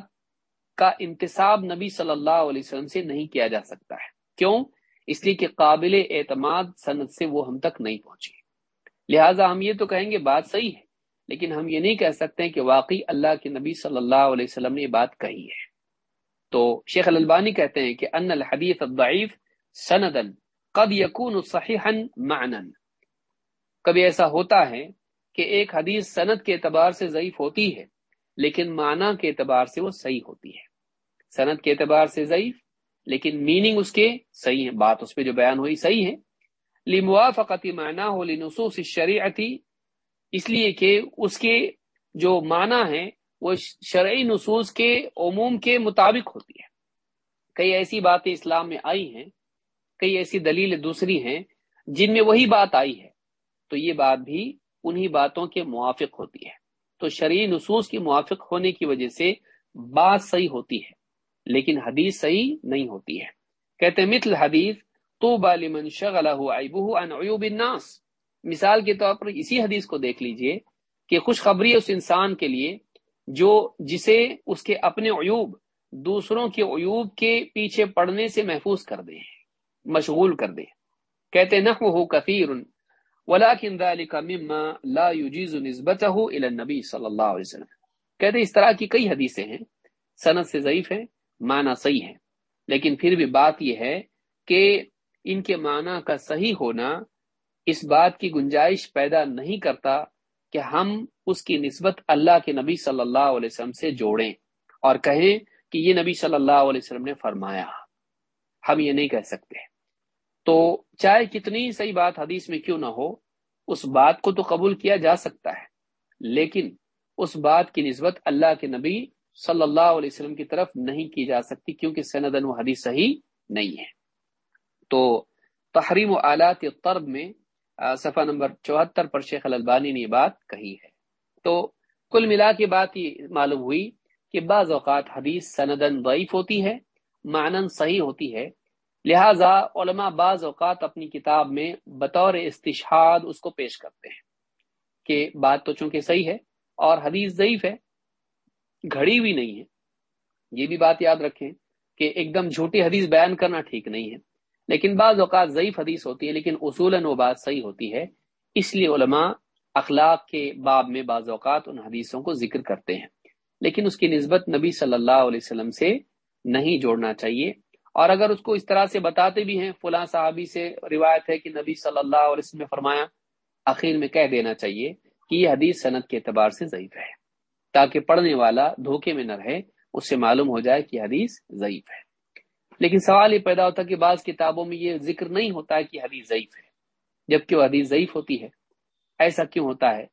کا انتصاب نبی صلی اللہ علیہ وسلم سے نہیں کیا جا سکتا ہے۔ کیوں؟ اس لیے کہ قابل اعتماد صنعت سے وہ ہم تک نہیں پہنچے لہٰذا ہم یہ تو کہیں گے بات صحیح ہے، لیکن ہم یہ نہیں کہہ سکتے کہ واقعی اللہ کے نبی صلی اللہ علیہ وسلم نے یہ بات کہی ہے۔ تو شیخ الالبانی کہتے ہیں کہ ان الحدیث الضعیف سندن قد یکون صحیحا معنا۔ کبھی ایسا ہوتا ہے کہ ایک حدیث سند کے اعتبار سے ضعیف ہوتی ہے لیکن معنی کے اعتبار سے وہ صحیح ہوتی ہے۔ سند کے اعتبار سے ضعیف، لیکن میننگ اس کے صحیح ہے بات اس پہ جو بیان ہوئی صحیح ہے۔ لموافقتی معنی ہو لنصوص الشریعتی اس لیے کہ اس کے جو معنی ہے وہ شرعی نصوص کے عموم کے مطابق ہوتی ہے۔ کئی ایسی باتیں اسلام میں آئی ہیں، کئی ایسی دلیل دوسری ہیں، جن میں وہی بات آئی ہے۔ تو یہ بات بھی انہی باتوں کے موافق ہوتی ہے۔ تو شرعی نصوص کی موافق ہونے کی وجہ سے بات صحیح ہوتی ہے، لیکن حدیث صحیح نہیں ہوتی ہے۔ کہتے مثل حدیث تو بالمن شغلہ عن عیوب الناس۔ مثال کے طور پر اسی حدیث کو دیکھ لیجیے کہ خوشخبری اس انسان کے لیے جو جسے اس کے اپنے عیوب، دوسروں کے عیوب کے پیچھے پڑنے سے محفوظ کر دیں مشغول کر دیں کہتے نحوہ کثیر ولیکن ذالک مما لا یجیز نسبته الى النبی صلی اللہ علیہ وسلم۔ کہتے اس طرح کی کئی حدیثیں ہیں، سند سے ضعیف ہیں، معنی صحیح ہے لیکن پھر بھی بات یہ ہے کہ ان کے معنی کا صحیح ہونا اس بات کی گنجائش پیدا نہیں کرتا کہ ہم اس کی نسبت اللہ کے نبی صلی اللہ علیہ وسلم سے جوڑیں اور کہیں کہ یہ نبی صلی اللہ علیہ وسلم نے فرمایا۔ ہم یہ نہیں کہہ سکتے۔ تو چاہے کتنی صحیح بات حدیث میں کیوں نہ ہو، اس بات کو تو قبول کیا جا سکتا ہے۔ لیکن اس بات کی نسبت اللہ کے نبی صلی اللہ علیہ وسلم کی طرف نہیں کی جا سکتی کیونکہ سندن و حدیث صحیح نہیں ہے۔ تو تحریم و آلات طرب میں صفحہ نمبر چوہتر پر شیخ الالبانی نے یہ بات کہی ہے۔ تو کل ملا کے بات یہ معلوم ہوئی کہ بعض اوقات حدیث سندن ضعیف ہوتی ہے معنن صحیح ہوتی ہے لہذا علماء بعض اوقات اپنی کتاب میں بطور استشہاد اس کو پیش کرتے ہیں کہ بات تو چونکہ صحیح ہے اور حدیث ضعیف ہے، گھڑی ہوئی نہیں ہے۔ یہ بھی بات یاد رکھیں کہ ایک دم جھوٹی حدیث بیان کرنا ٹھیک نہیں ہے۔ لیکن بعض اوقات ضعیف حدیث ہوتی ہے، لیکن اصولاً وہ بات صحیح ہوتی ہے۔ اس لیے علماء اخلاق کے باب میں بعض اوقات ان حدیثوں کو ذکر کرتے ہیں۔ لیکن اس کی نسبت نبی صلی اللہ علیہ وسلم سے نہیں جوڑنا چاہیے۔ اور اگر اس کو اس طرح سے بتاتے بھی ہیں، فلاں صحابی سے روایت ہے کہ نبی صلی اللہ علیہ وسلم نے فرمایا آخر میں کہہ دینا چاہیے کہ یہ حدیث صنعت کے اعتبار سے ضعیف ہے، تاکہ پڑھنے والا دھوکے میں نہ رہے، اس سے معلوم ہو جائے کہ حدیث ضعیف ہے۔ لیکن سوال یہ پیدا ہوتا ہے کہ بعض کتابوں میں یہ ذکر نہیں ہوتا ہے کہ حدیث ضعیف ہے، جبکہ وہ حدیث ضعیف ہوتی ہے۔ ایسا کیوں ہوتا ہے؟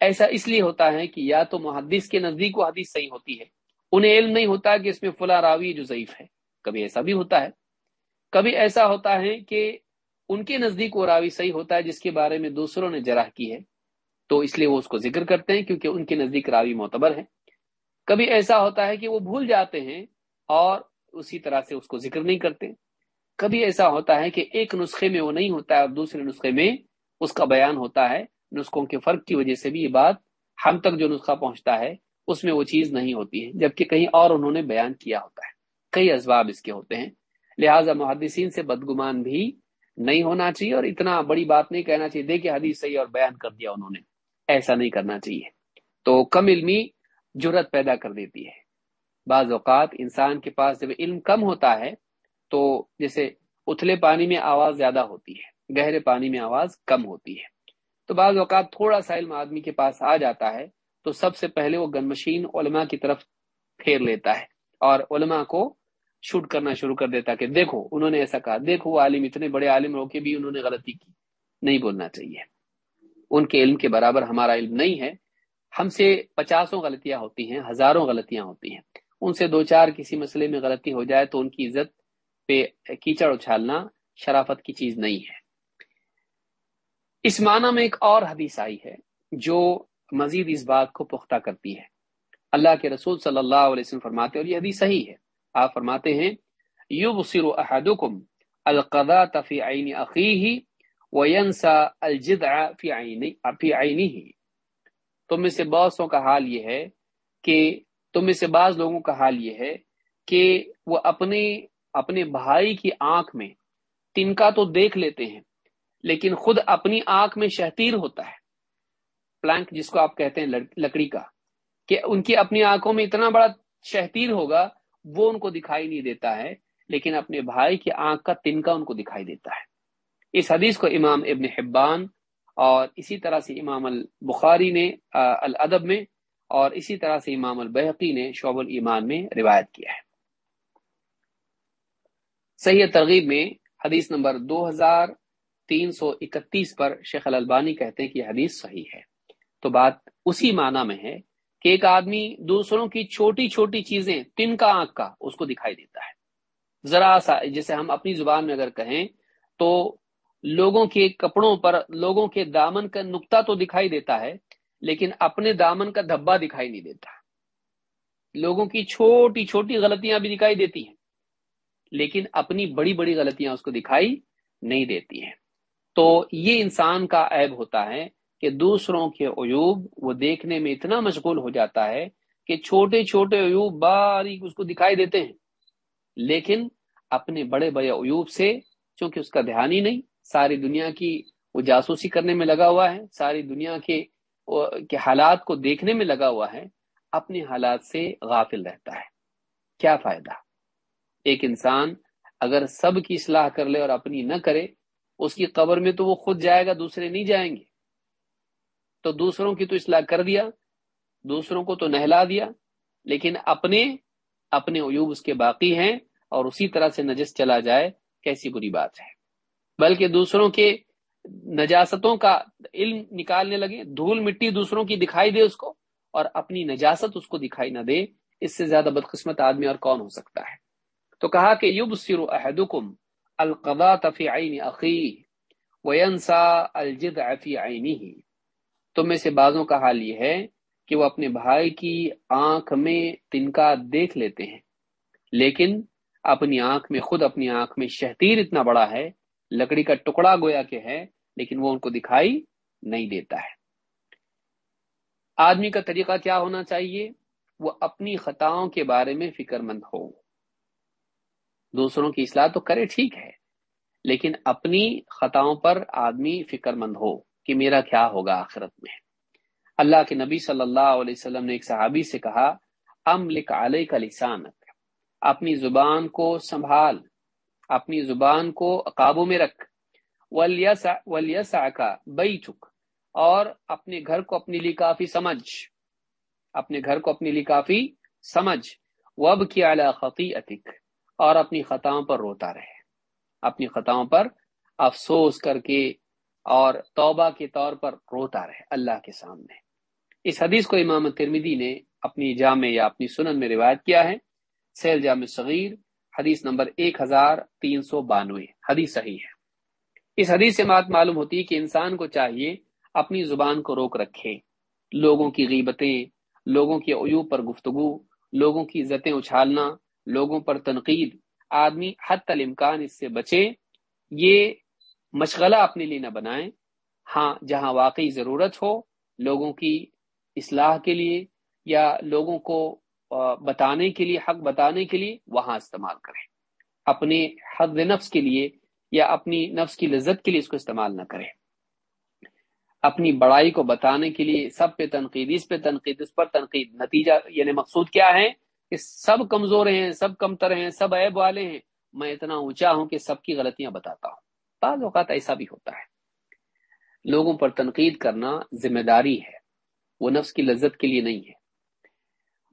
ایسا اس لیے ہوتا ہے کہ یا تو محدث کے نزدیک وہ حدیث صحیح ہوتی ہے، انہیں علم نہیں ہوتا کہ اس میں فلاں راوی جو ضعیف ہے۔ کبھی ایسا بھی ہوتا ہے۔ کبھی ایسا ہوتا ہے کہ ان کے نزدیک وہ راوی صحیح ہوتا ہے جس کے بارے میں دوسروں نے جرح کی ہے۔ تو اس لیے وہ اس کو ذکر کرتے ہیں کیونکہ ان کے نزدیک راوی معتبر ہے کبھی ایسا ہوتا ہے کہ وہ بھول جاتے ہیں اور اسی طرح سے اس کو ذکر نہیں کرتے۔ کبھی ایسا ہوتا ہے کہ ایک نسخے میں وہ نہیں ہوتا ہے اور دوسرے نسخے میں اس کا بیان ہوتا ہے۔ نسخوں کے فرق کی وجہ سے بھی یہ بات ہم تک جو نسخہ پہنچتا ہے، اس میں وہ چیز نہیں ہوتی ہے، جبکہ کہیں اور انہوں نے بیان کیا ہوتا ہے۔ کئی اسباب اس کے ہوتے ہیں۔ لہٰذا محدثین سے بدگمان بھی نہیں ہونا چاہیے اور اتنا بڑی بات نہیں کہنا چاہیے۔ دیکھیں حدیث صحیح اور بیان کر دیا انہوں نے۔ ایسا نہیں کرنا چاہیے۔ تو کم علمی جرت پیدا کر دیتی ہے۔ بعض اوقات انسان کے پاس جب علم کم ہوتا ہے تو جیسے اتلے پانی میں آواز زیادہ ہوتی ہے، گہرے پانی میں آواز کم ہوتی ہے۔ تو بعض اوقات تھوڑا سا علم آدمی کے پاس آ جاتا ہے تو سب سے پہلے وہ گن مشین علماء کی طرف پھیر لیتا ہے اور علماء کو شوٹ کرنا شروع کر دیتا کہ دیکھو، انہوں نے ایسا کہا، دیکھو وہ عالم، اتنے بڑے عالم رو کے بھی انہوں نے غلطی کی۔ نہیں بولنا چاہیے۔ ان کے علم کے برابر ہمارا علم نہیں ہے۔ ہم سے پچاسوں غلطیاں ہوتی ہیں، ہزاروں غلطیاں ہوتی ہیں۔ ان سے دو چار کسی مسئلے میں غلطی ہو جائے تو ان کی عزت پہ کیچڑ اچھالنا شرافت کی چیز نہیں ہے۔ اس معنی میں ایک اور حدیث آئی ہے جو مزید اس بات کو پختہ کرتی ہے۔ اللہ کے رسول صلی اللہ علیہ وسلم فرماتے اور یہ حدیث صحیح ہے۔ آپ فرماتے ہیں، یبصر احدکم القضاء فی عین اخیہ وینسا الجدع فی عین فی عینہ۔ تم میں سے بہتوں کا حال یہ ہے کہ تم میں سے بعض لوگوں کا حال یہ ہے کہ وہ اپنے اپنے بھائی کی آنکھ میں تنکا تو دیکھ لیتے ہیں، لیکن خود اپنی آنکھ میں شہتیر ہوتا ہے۔ پلانک جس کو آپ کہتے ہیں لکڑی کا، کہ ان کی اپنی آنکھوں میں اتنا بڑا شہتیر ہوگا وہ ان کو دکھائی نہیں دیتا ہے، لیکن اپنے بھائی کی آنکھ کا تنکا ان کو دکھائی دیتا ہے۔ اس حدیث کو امام ابن حبان اور اسی طرح سے امام البخاری نے الادب میں اور اسی طرح سے امام البحقی نے شعب الایمان میں روایت کیا ہے۔ صحیح ترغیب میں حدیث نمبر دو ہزار تین سو اکتیس پر شیخ الالبانی کہتے ہیں کہ حدیث صحیح ہے۔ تو بات اسی معنی میں ہے کہ ایک آدمی دوسروں کی چھوٹی چھوٹی چیزیں تن کا آنکھ کا اس کو دکھائی دیتا ہے۔ ذرا سا جیسے ہم اپنی زبان میں اگر کہیں تو لوگوں کے کپڑوں پر، لوگوں کے دامن کا نقطہ تو دکھائی دیتا ہے، لیکن اپنے دامن کا دھبا دکھائی نہیں دیتا۔ لوگوں کی چھوٹی چھوٹی غلطیاں بھی دکھائی دیتی ہیں، لیکن اپنی بڑی بڑی غلطیاں اس کو دکھائی نہیں دیتی ہیں۔ تو یہ انسان کا عیب ہوتا ہے کہ دوسروں کے عیوب وہ دیکھنے میں اتنا مشغول ہو جاتا ہے کہ چھوٹے چھوٹے عیوب باریک اس کو دکھائی دیتے ہیں۔ لیکن اپنے بڑے بڑے عیوب سے چونکہ اس کا دھیان ہی نہیں، ساری دنیا کی وہ جاسوسی کرنے میں لگا ہوا ہے، ساری دنیا کے کے حالات کو دیکھنے میں لگا ہوا ہے، اپنے حالات سے غافل رہتا ہے۔ کیا فائدہ؟ ایک انسان اگر سب کی اصلاح کر لے اور اپنی نہ کرے، اس کی قبر میں تو وہ خود جائے گا، دوسرے نہیں جائیں گے۔ تو دوسروں کی تو اصلاح کر دیا، دوسروں کو تو نہلا دیا، لیکن اپنے اپنے عیوب اس کے باقی ہیں اور اسی طرح سے نجس چلا جائے، کیسی بری بات ہے۔ بلکہ دوسروں کے نجاستوں کا علم نکالنے لگے، دھول مٹی دوسروں کی دکھائی دے اس کو اور اپنی نجاست اس کو دکھائی نہ دے، اس سے زیادہ بدقسمت آدمی اور کون ہو سکتا ہے۔ تو کہا کہ یوب سر احدکم القضا فی عین عقی وینسا الجد فی عینی تم میں سے بعضوں کا حال یہ ہے کہ وہ اپنے بھائی کی آنکھ میں تنکا دیکھ لیتے ہیں۔ لیکن اپنی آنکھ میں، خود اپنی آنکھ میں شہتیر اتنا بڑا ہے، لکڑی کا ٹکڑا گویا کہ ہے، لیکن وہ ان کو دکھائی نہیں دیتا ہے۔ آدمی کا طریقہ کیا ہونا چاہیے؟ وہ اپنی خطاؤں کے بارے میں فکر مند ہو۔ دوسروں کی اصلاح تو کرے، ٹھیک ہے، لیکن اپنی خطاؤں پر آدمی فکر مند ہو۔ کہ میرا کیا ہوگا آخرت میں؟ اللہ کے نبی صلی اللہ علیہ وسلم نے ایک صحابی سے کہا ام لک علیہ کا لسانت اپنی زبان کو سنبھال، اپنی زبان کو قابو میں رکھ ولیسا کا بئی چک اور اپنے گھر کو اپنے لیے کافی سمجھ، اپنے گھر کو اپنے لیے کافی سمجھ وب کی اعلی خطی اور اپنی خطاؤں پر روتا رہے، اپنی خطاؤں پر افسوس کر کے اور توبہ کے طور پر روتا رہے اللہ کے سامنے۔ اس حدیث کو امام ترمیدی نے اپنی جامع یا اپنی سنن میں روایت کیا ہے۔ سیل جامع صغیر، حدیث نمبر ایک ہزار تین سو بانوے۔ حدیث صحیح ہے۔ اس حدیث سے بات معلوم ہوتی ہے کہ انسان کو چاہیے اپنی زبان کو روک رکھے۔ لوگوں کی غیبتیں، لوگوں کے عیوب پر گفتگو، لوگوں کی عزتیں اچھالنا، لوگوں پر تنقید، آدمی حت الامکان اس سے بچے۔ یہ مشغلہ اپنے لیے نہ بنائیں۔ ہاں جہاں واقعی ضرورت ہو، لوگوں کی اصلاح کے لیے یا لوگوں کو بتانے کے لیے، حق بتانے کے لیے وہاں استعمال کریں۔ اپنے حد نفس کے لیے یا اپنی نفس کی لذت کے لیے اس کو استعمال نہ کریں۔ اپنی بڑائی کو بتانے کے لیے سب پہ تنقید، اس پہ تنقید، اس پر تنقید۔ نتیجہ یعنی مقصود کیا ہے؟ کہ سب کمزور ہیں، سب کمتر ہیں، سب عیب والے ہیں۔ میں اتنا اونچا ہوں کہ سب کی غلطیاں بتاتا ہوں۔ بعض اوقات ایسا بھی ہوتا ہے۔ لوگوں پر تنقید کرنا ذمہ داری ہے۔ وہ نفس کی لذت کے لیے نہیں ہے۔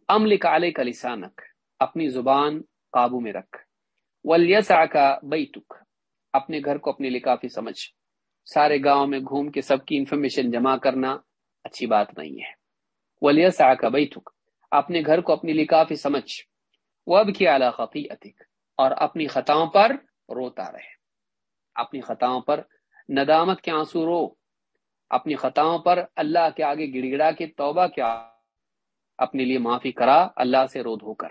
عمل کالے کا لسانک، اپنی زبان قابو میں رکھ۔ ولیسا کا بیتک، اپنے گھر کو اپنے لیے کافی سمجھ۔ سارے گاؤں میں گھوم کے سب کی انفارمیشن جمع کرنا اچھی بات نہیں ہے۔ ولیسا کا بیتک، اپنے گھر کو اپنے لیے کافی سمجھ۔ وہ اب کی اعلیٰ اور اپنی خطاؤں پر روتا رہے۔ اپنی خطاؤں پر، ندامت کے آنسو رو، اپنی خطاؤں پر اللہ کے آگے گڑ گڑا کے توبہ کیا اپنے لیے معافی کرا، اللہ سے رو دھو کر۔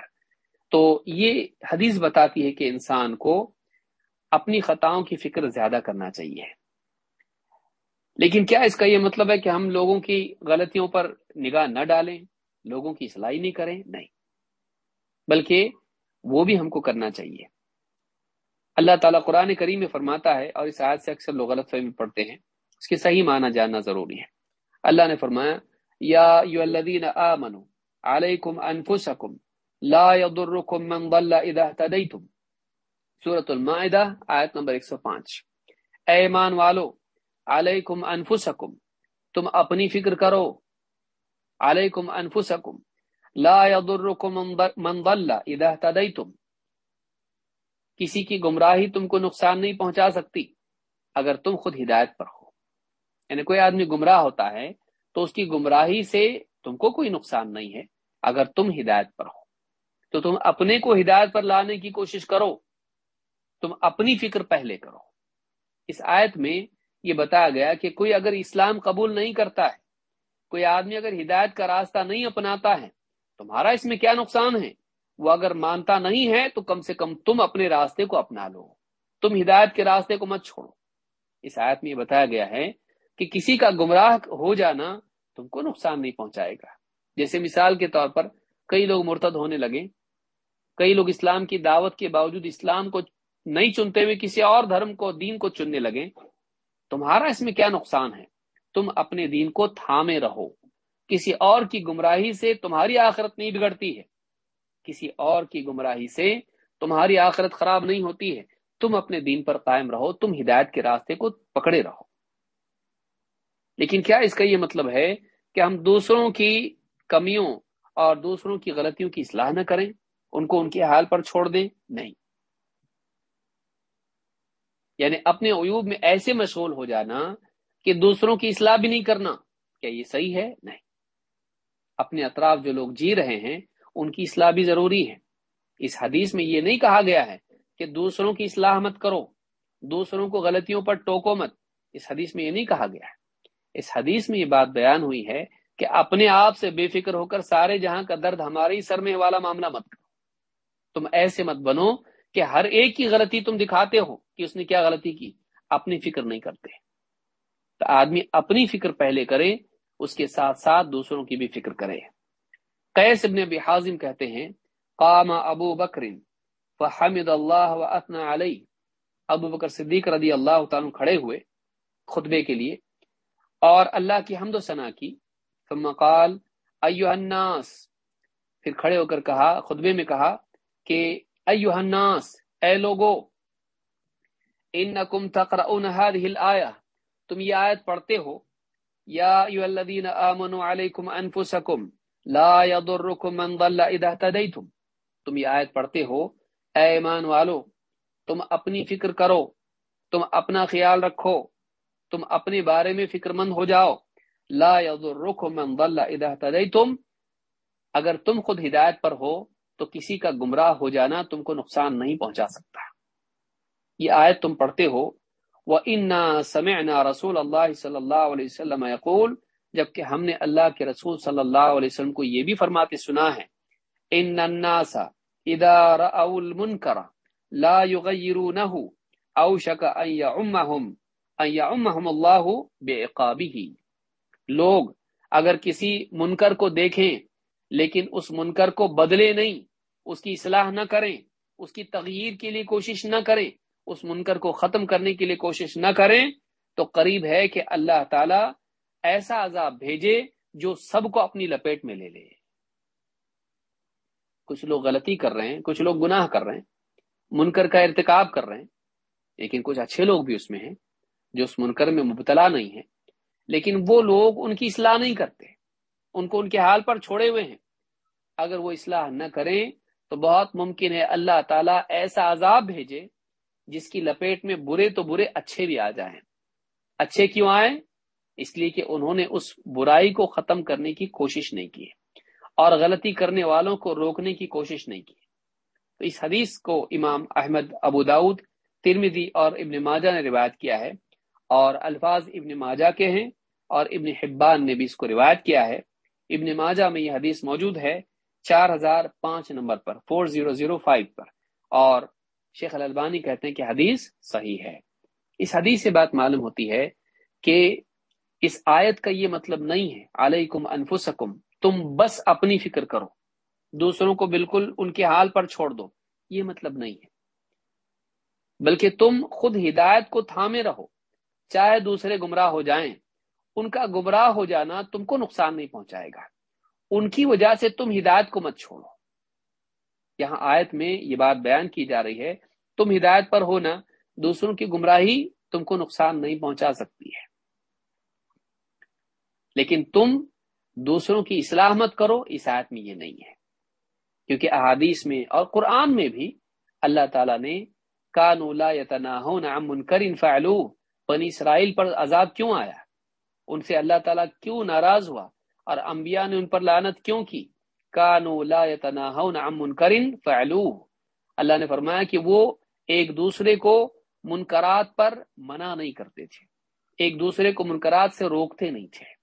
تو یہ حدیث بتاتی ہے کہ انسان کو اپنی خطاؤں کی فکر زیادہ کرنا چاہیے۔ لیکن کیا اس کا یہ مطلب ہے کہ ہم لوگوں کی غلطیوں پر نگاہ نہ ڈالیں، لوگوں کی اصلاح نہیں کریں؟ نہیں۔ بلکہ وہ بھی ہم کو کرنا چاہیے۔ اللہ تعالیٰ قرآن کریم میں فرماتا ہے اور اس آیت سے اکثر لوگ غلط فہمی پڑھتے ہیں۔ اس کے صحیح معنی جاننا ضروری ہے۔ اللہ نے فرمایا، یا یو الذین آمنوا علیکم انفسکم لا يضرکم من ضل اذا اهتدیتم۔ سورۃ المائدہ، آیت نمبر 105 اے ایمان والو، علیکم انفسکم، تم اپنی فکر کرو۔ علیکم انفسکم لا يضرکم من ضل اذا اهتدیتم۔ کسی کی گمراہی تم کو نقصان نہیں پہنچا سکتی، اگر تم خود ہدایت پر ہو۔ یعنی کوئی آدمی گمراہ ہوتا ہے تو اس کی گمراہی سے تم کو کوئی نقصان نہیں ہے، اگر تم ہدایت پر ہو۔ تو تم اپنے کو ہدایت پر لانے کی کوشش کرو۔ تم اپنی فکر پہلے کرو۔ اس آیت میں یہ بتایا گیا کہ کوئی اگر اسلام قبول نہیں کرتا ہے، کوئی آدمی اگر ہدایت کا راستہ نہیں اپناتا ہے، تمہارا اس میں کیا نقصان ہے؟ وہ اگر مانتا نہیں ہے تو کم سے کم تم اپنے راستے کو اپنا لو۔ تم ہدایت کے راستے کو مت چھوڑو۔ اس آیت میں یہ بتایا گیا ہے کہ کسی کا گمراہ ہو جانا تم کو نقصان نہیں پہنچائے گا۔ جیسے مثال کے طور پر کئی لوگ مرتد ہونے لگے۔ کئی لوگ اسلام کی دعوت کے باوجود اسلام کو نہیں چنتے ہوئے کسی اور دھرم کو، دین کو چننے لگے۔ تمہارا اس میں کیا نقصان ہے؟ تم اپنے دین کو تھامے رہو۔ کسی اور کی گمراہی سے تمہاری آخرت نہیں بگڑتی ہے۔ کسی اور کی گمراہی سے تمہاری آخرت خراب نہیں ہوتی ہے۔ تم اپنے دین پر قائم رہو، تم ہدایت کے راستے کو پکڑے رہو۔ لیکن کیا اس کا یہ مطلب ہے کہ ہم دوسروں کی کمیوں اور دوسروں کی غلطیوں کی اصلاح نہ کریں؟ ان کو ان کے حال پر چھوڑ دیں؟ نہیں۔ یعنی اپنے عیوب میں ایسے مشغول ہو جانا کہ دوسروں کی اصلاح بھی نہیں کرنا۔ کیا یہ صحیح ہے؟ نہیں۔ اپنے اطراف جو لوگ جی رہے ہیں ان کی اصلاح بھی ضروری ہے۔ اس حدیث میں یہ نہیں کہا گیا ہے کہ دوسروں کی اصلاح مت کرو، دوسروں کو غلطیوں پر ٹوکو مت۔ اس حدیث میں یہ نہیں کہا گیا ہے۔ اس حدیث میں یہ بات بیان ہوئی ہے کہ اپنے آپ سے بے فکر ہو کر سارے جہاں کا درد ہمارے سر میں والا معاملہ مت کرو۔ تم ایسے مت بنو کہ ہر ایک کی غلطی تم دکھاتے ہو کہ اس نے کیا غلطی کی۔ اپنی فکر نہیں کرتے۔ تو آدمی اپنی فکر پہلے کرے، اس کے ساتھ ساتھ دوسروں کی بھی فکر کرے۔ قیس ابن ابی حازم کہتے ہیں، قام ابو بکر فحمد اللہ و علی ابو بکر صدیق رضی اللہ تعالیٰ کھڑے ہوئے خطبے کے لیے اور اللہ کی حمد و ثنا کی۔ ثم قال، ایوہ الناس۔ پھر کھڑے ہو کر کہا، خطبے میں کہا کہ، ایوہ الناس، اے لوگو، انکم تقرؤون هذه الآیہ۔ تم یہ آیت پڑھتے ہو، یا ایوہ الذین آمنوا علیکم انفسکم۔ لا یضرکم من ضل اذا اهتدیتم تم یہ آیت پڑھتے ہو، اے ایمان والو، تم اپنی فکر کرو، تم اپنا خیال رکھو، تم اپنے بارے میں فکر مند ہو جاؤ۔ لا من ضل اذا اهتديتم۔ اگر تم خود ہدایت پر ہو، تو کسی کا گمراہ ہو جانا تم کو نقصان نہیں پہنچا سکتا۔ یہ آیت تم پڑھتے ہو۔ وہ انا سمعنا رسول اللہ صلی اللہ علیہ وسلم جبکہ ہم نے اللہ کے رسول صلی اللہ علیہ وسلم کو یہ بھی فرماتے سنا ہے ان الناس اذا راوا المنکر لا يغيرونه اوشك ان يعمهم اللہ بے عقابی لوگ اگر کسی منکر کو دیکھیں، لیکن اس منکر کو بدلے نہیں، اس کی اصلاح نہ کریں، اس کی تغیر کے لیے کوشش نہ کریں، اس منکر کو ختم کرنے کے لیے کوشش نہ کریں، تو قریب ہے کہ اللہ تعالی ایسا عذاب بھیجے جو سب کو اپنی لپیٹ میں لے لے۔ کچھ لوگ غلطی کر رہے ہیں، کچھ لوگ گناہ کر رہے ہیں، منکر کا ارتکاب کر رہے ہیں۔ لیکن کچھ اچھے لوگ بھی اس میں ہیں جو اس منکر میں مبتلا نہیں ہے لیکن وہ لوگ ان کی اصلاح نہیں کرتے۔ ان کو ان کے حال پر چھوڑے ہوئے ہیں۔ اگر وہ اصلاح نہ کریں تو بہت ممکن ہے اللہ تعالیٰ ایسا عذاب بھیجے جس کی لپیٹ میں برے تو برے اچھے بھی آ جائیں۔ اچھے کیوں آئے اس لیے کہ انہوں نے اس برائی کو ختم کرنے کی کوشش نہیں کی اور غلطی کرنے والوں کو روکنے کی کوشش نہیں کی۔ تو اس حدیث کو امام احمد، ابو داود ترمیدی اور ابن ماجہ نے روایت کیا ہے اور الفاظ ابن ماجہ کے ہیں اور ابن حبان نے بھی اس کو روایت کیا ہے۔ ابن ماجہ میں یہ حدیث موجود ہے چار ہزار پانچ نمبر پر فور زیرو زیرو فائیو پر۔ اور شیخ الالبانی کہتے ہیں کہ حدیث صحیح ہے۔ اس حدیث سے بات معلوم ہوتی ہے کہ اس آیت کا یہ مطلب نہیں ہے، علیکم انفسکم، تم بس اپنی فکر کرو، دوسروں کو بالکل ان کے حال پر چھوڑ دو، یہ مطلب نہیں ہے۔ بلکہ تم خود ہدایت کو تھامے رہو، چاہے دوسرے گمراہ ہو جائیں، ان کا گمراہ ہو جانا تم کو نقصان نہیں پہنچائے گا۔ ان کی وجہ سے تم ہدایت کو مت چھوڑو۔ یہاں آیت میں یہ بات بیان کی جا رہی ہے، تم ہدایت پر ہونا دوسروں کی گمراہی تم کو نقصان نہیں پہنچا سکتی ہے۔ لیکن تم دوسروں کی اصلاح مت کرو، اس آیت میں یہ نہیں ہے۔ کیونکہ احادیث میں اور قرآن میں بھی اللہ تعالیٰ نے کانولا منکر فعلو بنی اسرائیل پر عذاب کیوں آیا؟ ان سے اللہ تعالیٰ کیوں ناراض ہوا؟ اور انبیاء نے ان پر لانت کیوں کی؟ کانو لا يتناهون عن منکر فعلوه اللہ نے فرمایا کہ وہ ایک دوسرے کو منکرات پر منع نہیں کرتے تھے۔ ایک دوسرے کو منکرات سے روکتے نہیں تھے۔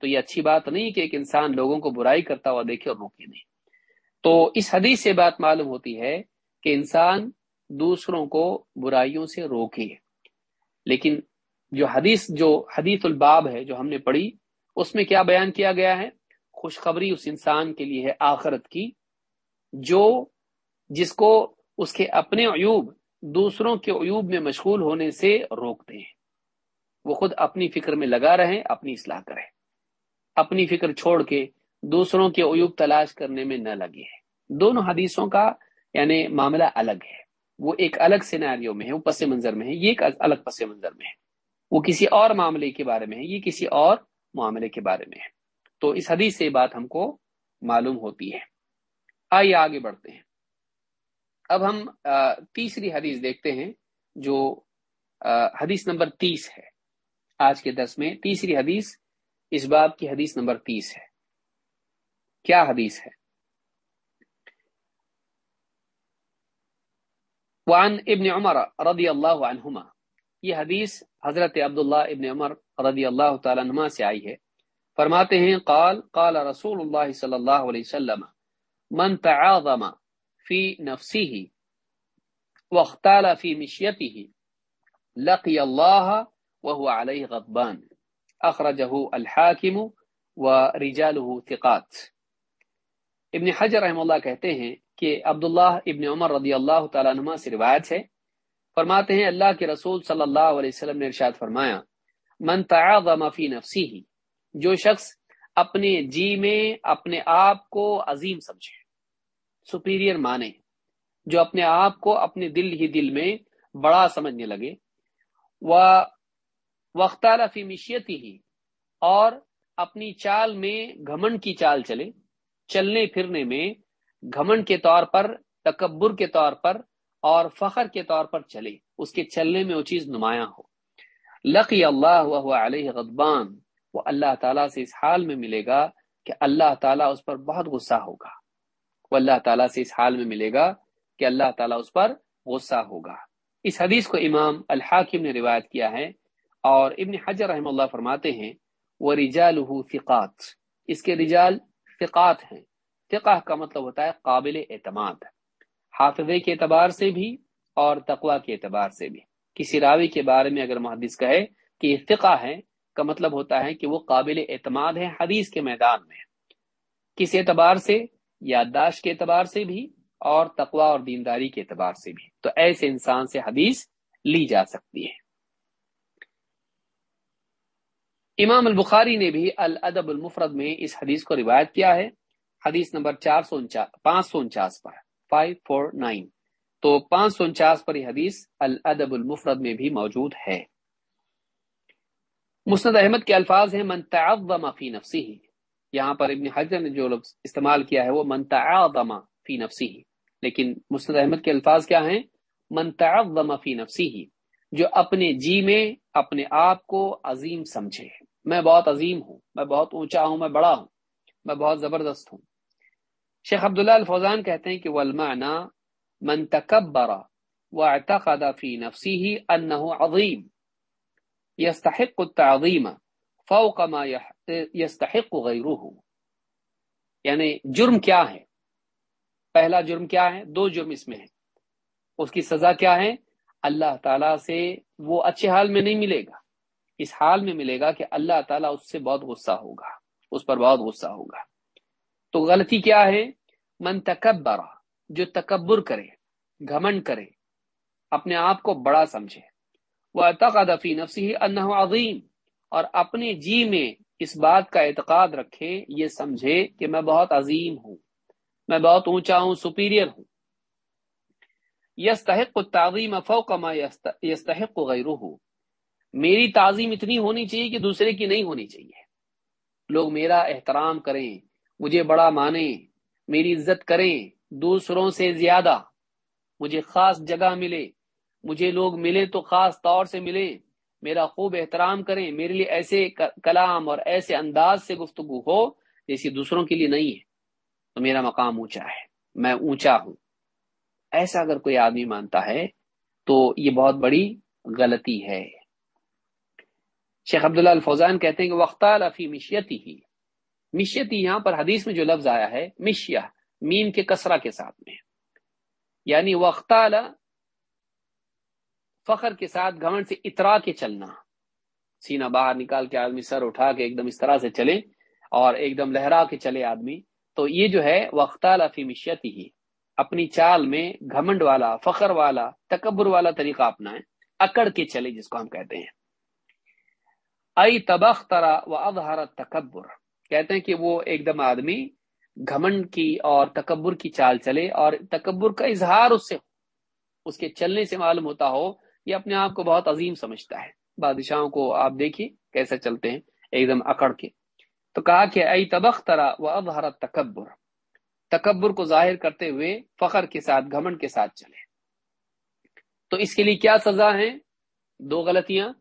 تو یہ اچھی بات نہیں کہ ایک انسان لوگوں کو برائی کرتا ہوا دیکھے اور روکے نہیں۔ تو اس حدیث سے بات معلوم ہوتی ہے کہ انسان دوسروں کو برائیوں سے روکے۔ لیکن جو حدیث جو حدیث الباب ہے جو ہم نے پڑھی، اس میں کیا بیان کیا گیا ہے؟ خوشخبری اس انسان کے لیے ہے آخرت کی، جو جس کو اس کے اپنے عیوب، دوسروں کے عیوب میں مشغول ہونے سے روکتے ہیں۔ وہ خود اپنی فکر میں لگا رہے اپنی اصلاح کریں۔ اپنی فکر چھوڑ کے دوسروں کے عیوب تلاش کرنے میں نہ لگے ہیں۔ دونوں حدیثوں کا یعنی معاملہ الگ ہے۔ وہ ایک الگ سیناریو میں ہے، وہ پس منظر میں ہے، یہ ایک الگ پس منظر میں ہے۔ وہ کسی اور معاملے کے بارے میں ہے، یہ کسی اور معاملے کے بارے میں ہے۔ تو اس حدیث سے بات ہم کو معلوم ہوتی ہے۔ آئیے آگے بڑھتے ہیں۔ اب ہم تیسری حدیث دیکھتے ہیں جو حدیث نمبر تیس ہے۔ آج کے دس میں تیسری حدیث اس باب کی حدیث نمبر تیس ہے۔ کیا حدیث ہے؟ وعن ابن عمر رضی اللہ عنہما۔ یہ حدیث حضرت عبداللہ ابن عمر رضی اللہ تعالی عنہ سے آئی ہے۔ فرماتے ہیں، قال قال رسول اللہ صلی اللہ علیہ وسلم، من تعاظم فی نفسه واختال فی مشیته لقی اللہ وهو علیہ غضبان. اخرجه الحاکم ورجاله ثقات۔ ابن حجر رحم اللہ کہتے ہیں کہ عبداللہ ابن عمر رضی اللہ تعالیٰ عنہ سے روایت ہے۔ فرماتے ہیں، اللہ کے رسول صلی اللہ علیہ وسلم نے ارشاد فرمایا، من تعاظم فی نفسه جو شخص اپنے جی میں اپنے آپ کو عظیم سمجھے سپیریئر مانے، جو اپنے آپ کو اپنے دل ہی دل میں بڑا سمجھنے لگے وہ وختار فی مشیتی ہی اور اپنی چال میں گھمنڈ کی چال چلے، چلنے پھرنے میں گھمنڈ کے طور پر، تکبر کے طور پر، اور فخر کے طور پر چلے، اس کے چلنے میں وہ چیز نمایاں ہو۔ لقی اللہ علیہ غضبان، وہ اللہ تعالیٰ سے اس حال میں ملے گا کہ اللہ تعالیٰ اس پر بہت غصہ ہوگا۔ وہ اللہ تعالیٰ سے اس حال میں ملے گا کہ اللہ تعالیٰ اس پر غصہ ہوگا۔ اس حدیث کو امام الحاکم نے روایت کیا ہے اور ابن حجر رحم اللہ فرماتے ہیں وہ رجال فقات اس کے رجال فقات ہیں۔ فقہ کا مطلب ہوتا ہے قابل اعتماد۔ حافظے کے اعتبار سے بھی اور تقوا کے اعتبار سے بھی۔ کسی راوی کے بارے میں اگر محدث کہے کہ یہ فقہ ہے، کا مطلب ہوتا ہے کہ وہ قابل اعتماد ہے حدیث کے میدان میں۔ کس اعتبار سے؟ یادداشت کے اعتبار سے بھی اور تقوا اور دینداری کے اعتبار سے بھی۔ تو ایسے انسان سے حدیث لی جا سکتی ہے۔ امام البخاری نے بھی الادب المفرد میں اس حدیث کو روایت کیا ہے۔ حدیث نمبر چار سو پانچ سو انچاس پر فائیو فور نائن تو پانچ سو انچاس پر یہ حدیث الادب المفرد میں بھی موجود ہے۔ مسند احمد کے الفاظ ہیں، من تعظم فی نفسی ہی یہاں پر ابن حجر نے جو لفظ استعمال کیا ہے، وہ من تعظم فی نفسی ہی لیکن مسند احمد کے الفاظ کیا ہیں؟ من تعظم فی نفسی ہی جو اپنے جی میں اپنے آپ کو عظیم سمجھے۔ میں بہت عظیم ہوں، میں بہت اونچا ہوں، میں بڑا ہوں، میں بہت زبردست ہوں۔ شیخ عبداللہ الفوزان کہتے ہیں کہ والمعنی من تکبر واعتقد فی نفسی انه عظیم يستحق التعظیم فوق ما يستحق غیره یعنی جرم کیا ہے؟ پہلا جرم کیا ہے؟ دو جرم اس میں ہے اس کی سزا کیا ہے؟ اللہ تعالی سے وہ اچھے حال میں نہیں ملے گا۔ اس حال میں ملے گا کہ اللہ تعالیٰ اس سے بہت غصہ ہوگا، اس پر بہت غصہ ہوگا۔ تو غلطی کیا ہے؟ من تکبر، جو تکبر کرے، گھمنڈ کرے، اپنے آپ کو بڑا سمجھے۔ وہ فی نفسی انه عظیم، اور اپنے جی میں اس بات کا اعتقاد رکھے، یہ سمجھے کہ میں بہت عظیم ہوں، میں بہت اونچا ہوں، سپیریئر ہوں۔ یستحق تعظیم فوق ما یستحق غیرہ میری تعظیم اتنی ہونی چاہیے کہ دوسرے کی نہیں ہونی چاہیے۔ لوگ میرا احترام کریں، مجھے بڑا مانیں، میری عزت کریں، دوسروں سے زیادہ مجھے خاص جگہ ملے۔ مجھے لوگ ملے تو خاص طور سے ملے میرا خوب احترام کریں، میرے لیے ایسے کلام اور ایسے انداز سے گفتگو ہو جیسی دوسروں کے لیے نہیں ہے۔ تو میرا مقام اونچا ہے، میں اونچا ہوں۔ ایسا اگر کوئی آدمی مانتا ہے تو یہ بہت بڑی غلطی ہے۔ شیخ عبداللہ الفوزان کہتے ہیں کہ وقت الفی مشیتی ہی مشیتی یہاں پر حدیث میں جو لفظ آیا ہے مشیہ میم کے کسرا کے ساتھ میں۔ یعنی وقت فخر کے ساتھ گھمنڈ سے اترا کے چلنا۔ سینہ باہر نکال کے آدمی سر اٹھا کے ایک دم اس طرح سے چلے اور ایک دم لہرا کے چلے آدمی۔ تو یہ جو ہے وقت فی مشیتی ہی اپنی چال میں گھمنڈ والا، فخر والا، تکبر والا طریقہ اپنائیں، اکڑ کے چلے جس کو ہم کہتے ہیں۔ ائی تبخ ترا و اظہار تکبر۔ کہتے ہیں کہ وہ ایک دم آدمی گھمنڈ کی اور تکبر کی چال چلے اور تکبر کا اظہار اس سے اس کے چلنے سے معلوم ہوتا ہو، یہ اپنے آپ کو بہت عظیم سمجھتا ہے۔ بادشاہوں کو آپ دیکھیے کیسے چلتے ہیں، ایک دم اکڑ کے۔ تو کہا کہ ائی تبخ ترا و اظہار تکبر۔ تکبر کو ظاہر کرتے ہوئے فخر کے ساتھ، گھمنڈ کے ساتھ چلے۔ تو اس کے لیے کیا سزا ہے دو غلطیاں۔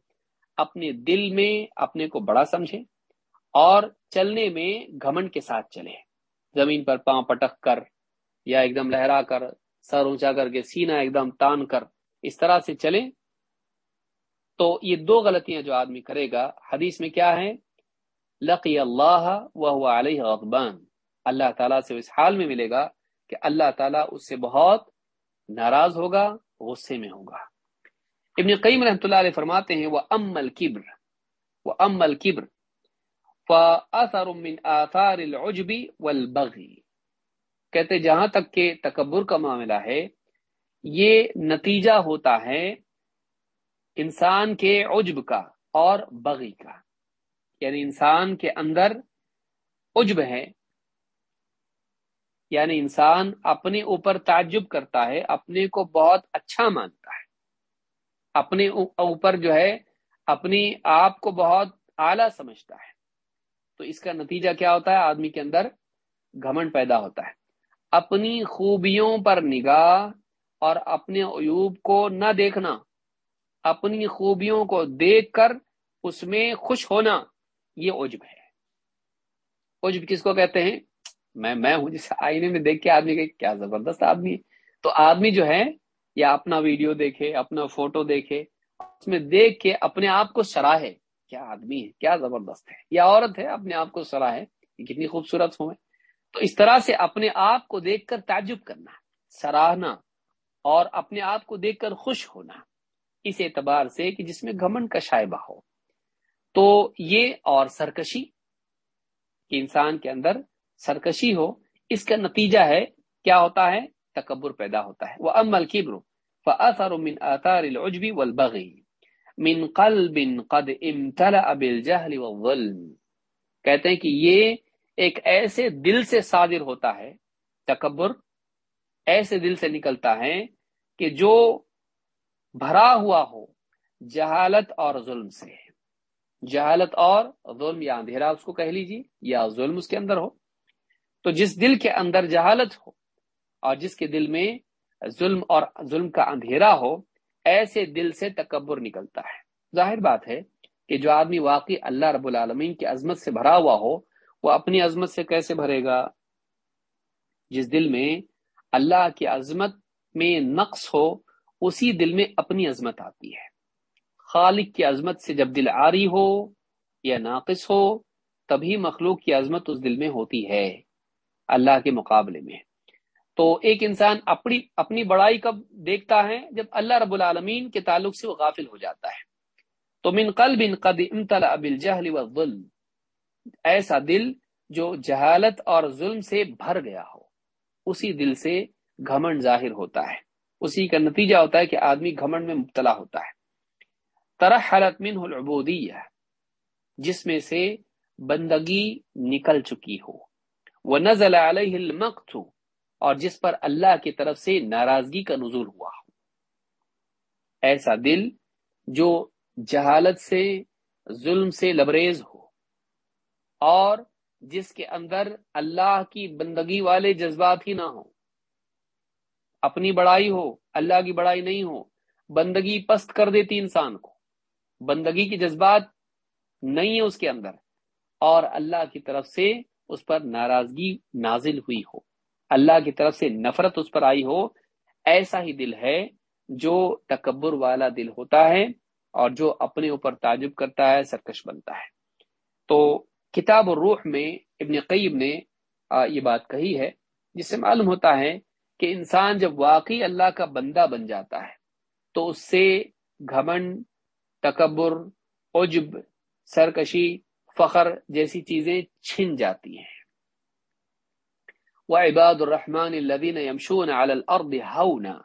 اپنے دل میں اپنے کو بڑا سمجھے اور چلنے میں گھمنڈ کے ساتھ چلے۔ زمین پر پاؤں پٹک کر یا ایک دم لہرا کر، سر اونچا کر کے سینا ایک دم تان کر اس طرح سے چلے تو یہ دو غلطیاں جو آدمی کرے گا، حدیث میں کیا ہے لقی اللہ وہ علیہ غضبان۔ اللہ تعالیٰ سے اس حال میں ملے گا کہ اللہ تعالیٰ اس سے بہت ناراض ہوگا، غصے میں ہوگا۔ ابن قیم رحمۃ اللہ علیہ فرماتے ہیں، وہ امل کبر وہ امل کبر من آثار العجب والبغی۔ کہتے جہاں تک کہ تکبر کا معاملہ ہے، یہ نتیجہ ہوتا ہے انسان کے عجب کا اور بغی کا۔ یعنی انسان کے اندر عجب ہے یعنی انسان اپنے اوپر تعجب کرتا ہے، اپنے کو بہت اچھا مانتا ہے۔ اپنے اوپر جو ہے، اپنی آپ کو بہت اعلی سمجھتا ہے۔ تو اس کا نتیجہ کیا ہوتا ہے؟ آدمی کے اندر گھمنڈ پیدا ہوتا ہے۔ اپنی خوبیوں پر نگاہ اور اپنے عیوب کو نہ دیکھنا، اپنی خوبیوں کو دیکھ کر اس میں خوش ہونا، یہ عجب ہے۔ عجب کس کو کہتے ہیں؟ میں میں ہوں جس آئینے میں دیکھ کے آدمی کہ کیا زبردست آدمی ہے۔ تو آدمی جو ہے یا اپنا ویڈیو دیکھے، اپنا فوٹو دیکھے، اس میں دیکھ کے اپنے آپ کو سراہے کیا آدمی ہے؟ کیا زبردست ہے؟ یا عورت ہے، اپنے آپ کو سراہے کتنی خوبصورت ہو تو اس طرح سے اپنے آپ کو دیکھ کر تعجب کرنا، سراہنا اور اپنے آپ کو دیکھ کر خوش ہونا، اس اعتبار سے کہ جس میں گھمن کا شائبہ ہو۔ تو یہ اور سرکشی کہ انسان کے اندر سرکشی ہو، اس کا نتیجہ ہے کیا ہوتا ہے؟ تکبر پیدا ہوتا ہے۔ وہ امل کبر فاثر من آثار العجب والبغي من قلب قد امتلأ بالجهل والظلم۔ کہتے ہیں کہ یہ ایک ایسے دل سے صادر ہوتا ہے، تکبر ایسے دل سے نکلتا ہے کہ جو بھرا ہوا ہو جہالت اور ظلم سے۔ جہالت اور ظلم، یا اندھیرا اس کو کہہ لیجیے، یا ظلم اس کے اندر ہو۔ تو جس دل کے اندر جہالت ہو اور جس کے دل میں ظلم اور ظلم کا اندھیرا ہو، ایسے دل سے تکبر نکلتا ہے۔ ظاہر بات ہے کہ جو آدمی واقعی اللہ رب العالمین کی عظمت سے بھرا ہوا ہو، وہ اپنی عظمت سے کیسے بھرے گا؟ جس دل میں اللہ کی عظمت میں نقص ہو، اسی دل میں اپنی عظمت آتی ہے۔ خالق کی عظمت سے جب دل آری ہو یا ناقص ہو، تبھی مخلوق کی عظمت اس دل میں ہوتی ہے۔ اللہ کے مقابلے میں۔ تو ایک انسان اپنی اپنی بڑائی کب دیکھتا ہے؟ جب اللہ رب العالمین کے تعلق سے وہ غافل ہو جاتا ہے۔ تو من قلب قد امتلأ بالجهل والظلم۔ ایسا دل جو جہالت اور ظلم سے بھر گیا ہو، اسی دل سے گھمنڈ ظاہر ہوتا ہے۔ اسی کا نتیجہ ہوتا ہے کہ آدمی گھمنڈ میں مبتلا ہوتا ہے۔ ترحلت منه العبودیہ، جس میں سے بندگی نکل چکی ہو۔ وہ نزل علیہ المقت، اور جس پر اللہ کی طرف سے ناراضگی کا نزول ہوا۔ ہو ایسا دل جو جہالت سے، ظلم سے لبریز ہو، اور جس کے اندر اللہ کی بندگی والے جذبات ہی نہ ہوں۔ اپنی بڑائی ہو، اللہ کی بڑائی نہیں ہو، بندگی پست کر دیتی انسان کو۔ بندگی کے جذبات نہیں ہے اس کے اندر، اور اللہ کی طرف سے اس پر ناراضگی نازل ہوئی ہو۔ اللہ کی طرف سے نفرت اس پر آئی ہو۔ ایسا ہی دل ہے جو تکبر والا دل ہوتا ہے اور جو اپنے اوپر تعجب کرتا ہے، سرکش بنتا ہے۔ تو کتاب الروح میں ابن قیب نے یہ بات کہی ہے، جس سے معلوم ہوتا ہے کہ انسان جب واقعی اللہ کا بندہ بن جاتا ہے، تو اس سے گھمن تکبر، عجب، سرکشی فخر جیسی چیزیں چھن جاتی ہیں۔ وہ عباد الرحمان الدین یمشون الارض ہونا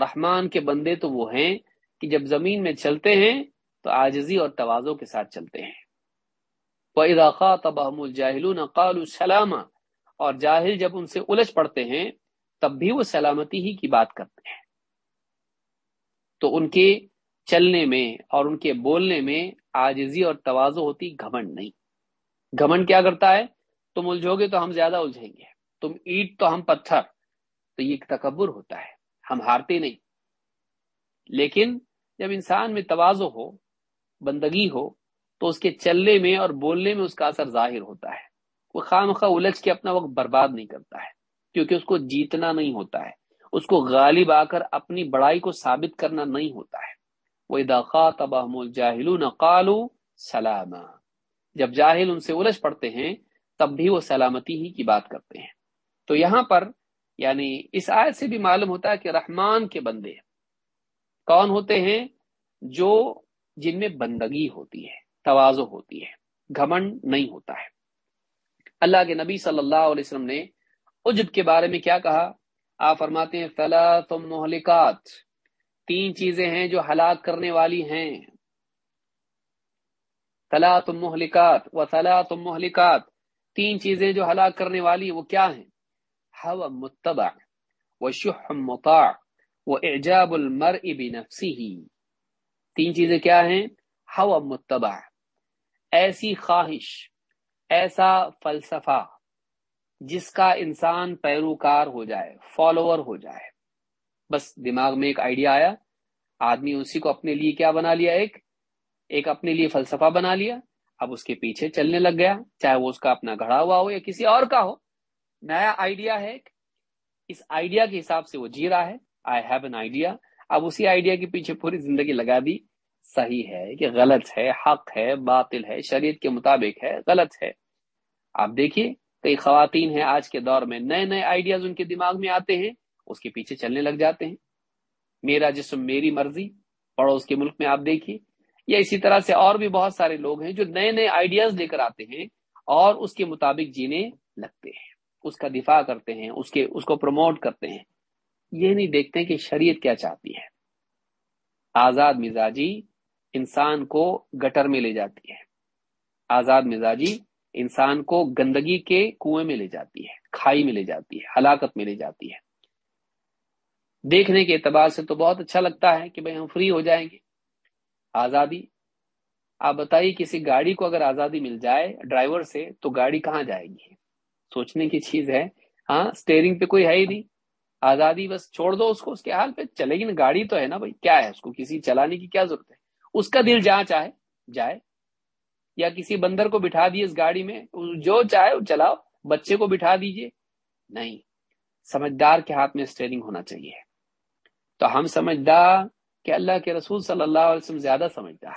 رحمان کے بندے تو وہ ہیں کہ جب زمین میں چلتے ہیں تو آجزی اور توازوں کے ساتھ چلتے ہیں۔ وہ اضاقہ تبہم الجاہلون قال اور جاہل جب ان سے الجھ پڑتے ہیں، تب بھی وہ سلامتی ہی کی بات کرتے ہیں۔ تو ان کے چلنے میں اور ان کے بولنے میں آجزی اور توازو ہوتی گھمنڈ نہیں۔ گھمنڈ کیا کرتا ہے؟ تم الجھو گے تو ہم زیادہ الجھیں گے، تم اینٹ تو ہم پتھر۔ تو یہ تکبر ہوتا ہے، ہم ہارتے نہیں۔ لیکن جب انسان میں توازو ہو، بندگی ہو، تو اس کے چلنے میں اور بولنے میں اس کا اثر ظاہر ہوتا ہے۔ وہ خام خواہ الجھ کے اپنا وقت برباد نہیں کرتا ہے، کیونکہ اس کو جیتنا نہیں ہوتا ہے۔ اس کو غالب آ کر اپنی بڑائی کو ثابت کرنا نہیں ہوتا ہے۔ وہ داخا تباہم الجاہل قالو سلام جب جاہل ان سے الجھ پڑتے ہیں، تب بھی وہ سلامتی ہی کی بات کرتے ہیں۔ تو یہاں پر یعنی اس آیت سے بھی معلوم ہوتا ہے کہ رحمان کے بندے کون ہوتے ہیں؟ جو جن میں بندگی ہوتی ہے توازو ہوتی ہے، گھمنڈ نہیں ہوتا ہے۔ اللہ کے نبی صلی اللہ علیہ وسلم نے عجب کے بارے میں کیا کہا؟ آپ فرماتے ہیں، فلا تم محلکات تین چیزیں ہیں جو ہلاک کرنے والی ہیں۔ فلا تم محلکات و فلا تم محلکات تین چیزیں جو ہلاک کرنے والی وہ کیا ہیں؟ ہوا متبع و شح مطاع و اعجاب المرء بنفسه۔ تین چیزیں کیا ہیں؟ ہوا متبع۔ ایسی خواہش، ایسا فلسفہ جس کا انسان پیروکار ہو جائے، فالوور ہو جائے۔ بس دماغ میں ایک آئیڈیا آیا، آدمی اسی کو اپنے لیے کیا بنا لیا؟ ایک ایک اپنے لیے فلسفہ بنا لیا۔ اب اس کے پیچھے چلنے لگ گیا، چاہے وہ اس کا اپنا گھڑا ہوا ہو یا کسی اور کا ہو۔ نیا آئیڈیا ہے اس آئیڈیا کے حساب سے وہ جی رہا ہے۔ آئی ہیو این آئیڈیا اب اسی آئیڈیا کے پیچھے پوری زندگی لگا دی۔ صحیح ہے کہ غلط ہے، حق ہے، باطل ہے، شریعت کے مطابق ہے، غلط ہے۔ آپ دیکھیے، کئی خواتین ہیں آج کے دور میں، نئے نئے آئیڈیاز ان کے دماغ میں آتے ہیں۔ اس کے پیچھے چلنے لگ جاتے ہیں۔ میرا جسم میری مرضی پڑوس کے ملک میں، آپ دیکھیے۔ یا اسی طرح سے اور بھی بہت سارے لوگ ہیں جو نئے نئے آئیڈیاز لے کر آتے ہیں اور اس کے مطابق جینے لگتے ہیں۔ اس کا دفاع کرتے ہیں، اس کے، اس کو پروموٹ کرتے ہیں۔ یہ نہیں دیکھتے کہ شریعت کیا چاہتی ہے۔ آزاد مزاجی انسان کو گٹر میں لے جاتی ہے۔ آزاد مزاجی انسان کو گندگی کے کنویں میں لے جاتی ہے، کھائی میں لے جاتی ہے، ہلاکت میں لے جاتی ہے۔ دیکھنے کے اعتبار سے تو بہت اچھا لگتا ہے کہ بھائی ہم فری ہو جائیں گے۔ آزادی، آپ بتائیے کسی گاڑی کو اگر آزادی مل جائے ڈرائیور سے تو گاڑی کہاں جائے گی؟ سوچنے کی چیز ہے۔ ہاں اسٹیئرنگ پہ کوئی ہے ہی نہیں۔ آزادی بس چھوڑ دو اس کو، اس کے حال پہ چلے۔ گی نا گاڑی تو ہے نا بھائی، کیا ہے اس کو؟ کسی چلانے کی کیا ضرورت ہے؟ اس کا دل جہاں چاہے، جائے۔ یا کسی بندر کو بٹھا دیے اس گاڑی میں جو چاہے وہ چلاؤ، بچے کو بٹھا دیجیے۔ نہیں، سمجھدار کے ہاتھ میں اسٹیئرنگ ہونا چاہیے۔ تو ہم سمجھدار کہ اللہ کے رسول صلی اللہ علیہ وسلم زیادہ سمجھدار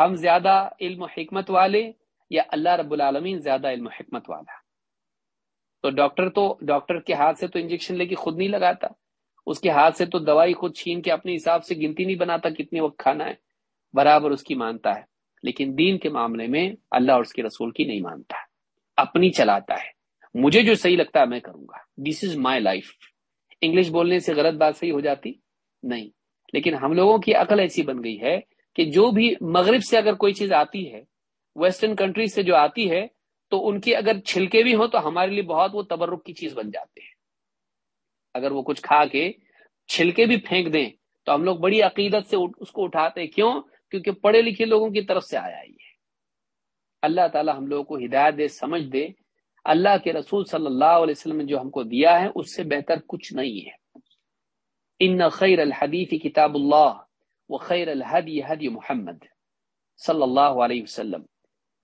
ہم زیادہ علم و حکمت والے یا اللہ رب العالمین زیادہ علم و حکمت والا تو ڈاکٹر تو ڈاکٹر کے ہاتھ سے تو انجیکشن لے کے خود نہیں لگاتا، اس کے ہاتھ سے تو دوائی خود چھین کے اپنے حساب سے گنتی نہیں بناتا کتنے وقت کھانا ہے، برابر اس کی مانتا ہے۔ لیکن دین کے معاملے میں اللہ اور اس کے رسول کی نہیں مانتا، اپنی چلاتا ہے۔ مجھے جو صحیح لگتا ہے میں کروں گا۔ دس از مائی لائف انگلش بولنے سے غلط بات صحیح ہو جاتی؟ نہیں. لیکن ہم لوگوں کی عقل ایسی بن گئی ہے کہ جو بھی مغرب سے اگر کوئی چیز آتی ہے، ویسٹرن کنٹری سے جو آتی ہے، تو ان کے اگر چھلکے بھی ہوں تو ہمارے لیے بہت وہ تبرک کی چیز بن جاتے ہیں۔ اگر وہ کچھ کھا کے چھلکے بھی پھینک دیں تو ہم لوگ بڑی عقیدت سے اس کو اٹھاتے ہیں۔ کیوں؟ کیونکہ پڑھے لکھے لوگوں کی طرف سے آیا یہ۔ اللہ تعالی ہم لوگوں کو ہدایت دے، سمجھ دے اللہ کے رسول صلی اللہ علیہ وسلم نے جو ہم کو دیا ہے، اس سے بہتر کچھ نہیں ہے۔ ان خیر الحدیث کتاب اللہ و خیر الحدی حدی محمد صلی اللہ علیہ وسلم۔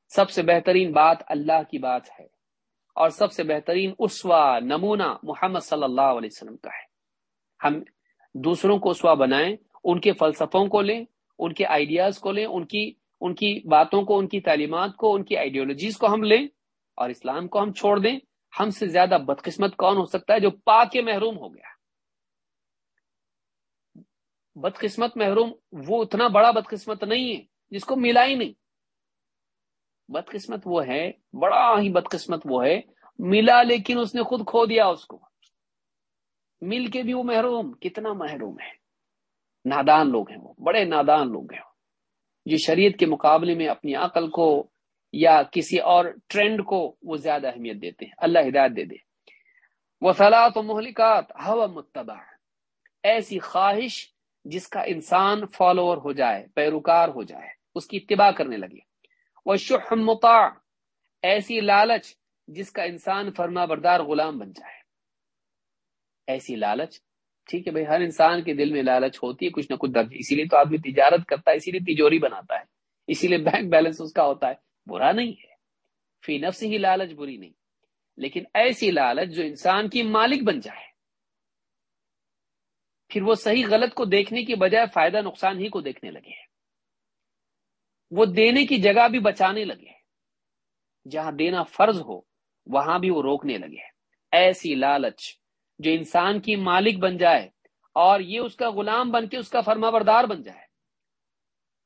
سب سے بہترین بات اللہ کی بات ہے اور سب سے بہترین اسوا نمونہ محمد صلی اللہ علیہ وسلم کا ہے۔ ہم دوسروں کو اسوا بنائیں، ان کے فلسفوں کو لیں، ان کے آئیڈیاز کو لیں، ان کی ان کی باتوں کو، ان کی تعلیمات کو، ان کی آئیڈیولوجیز کو ہم لیں۔ اور اسلام کو ہم چھوڑ دیں، ہم سے زیادہ بدقسمت کون ہو سکتا ہے جو پا کے محروم ہو گیا؟ بدقسمت محروم، وہ اتنا بڑا بدقسمت نہیں ہے جس کو ملا ہی نہیں۔ بدقسمت وہ ہے، بڑا ہی بدقسمت وہ ہے، ملا لیکن اس نے خود کھو دیا اس کو۔ مل کے بھی وہ محروم، کتنا محروم ہے۔ نادان لوگ ہیں وہ، بڑے نادان لوگ ہیں جو شریعت کے مقابلے میں اپنی عقل کو یا کسی اور ٹرینڈ کو وہ زیادہ اہمیت دیتے ہیں، اللہ ہدایت دے دے۔ وہ سلاد و مہلکات ہوا متبع۔ ایسی خواہش جس کا انسان فالوور ہو جائے، پیروکار ہو جائے، اس کی اتباع کرنے لگے۔ وہ شہمتا ایسی لالچ جس کا انسان فرما بردار غلام بن جائے۔ ایسی لالچ، ٹھیک ہے بھائی، ہر انسان کے دل میں لالچ ہوتی ہے، کچھ نہ کچھ درج، اسی لیے تو آدمی تجارت کرتا ہے، اسی لیے تجوری بناتا ہے۔ اسی لیے بینک بیلنس اس کا ہوتا ہے۔ برا نہیں ہے۔ فی نفس ہی لالچ بری نہیں۔ لیکن ایسی لالچ جو انسان کی مالک بن جائے۔ پھر وہ صحیح غلط کو دیکھنے کی بجائے فائدہ نقصان ہی کو دیکھنے لگے۔ وہ دینے کی جگہ بھی بچانے لگے۔ جہاں دینا فرض ہو، وہاں بھی وہ روکنے لگے۔ ایسی لالچ جو انسان کی مالک بن جائے اور یہ اس کا غلام بن کے اس کا فرما بردار بن جائے۔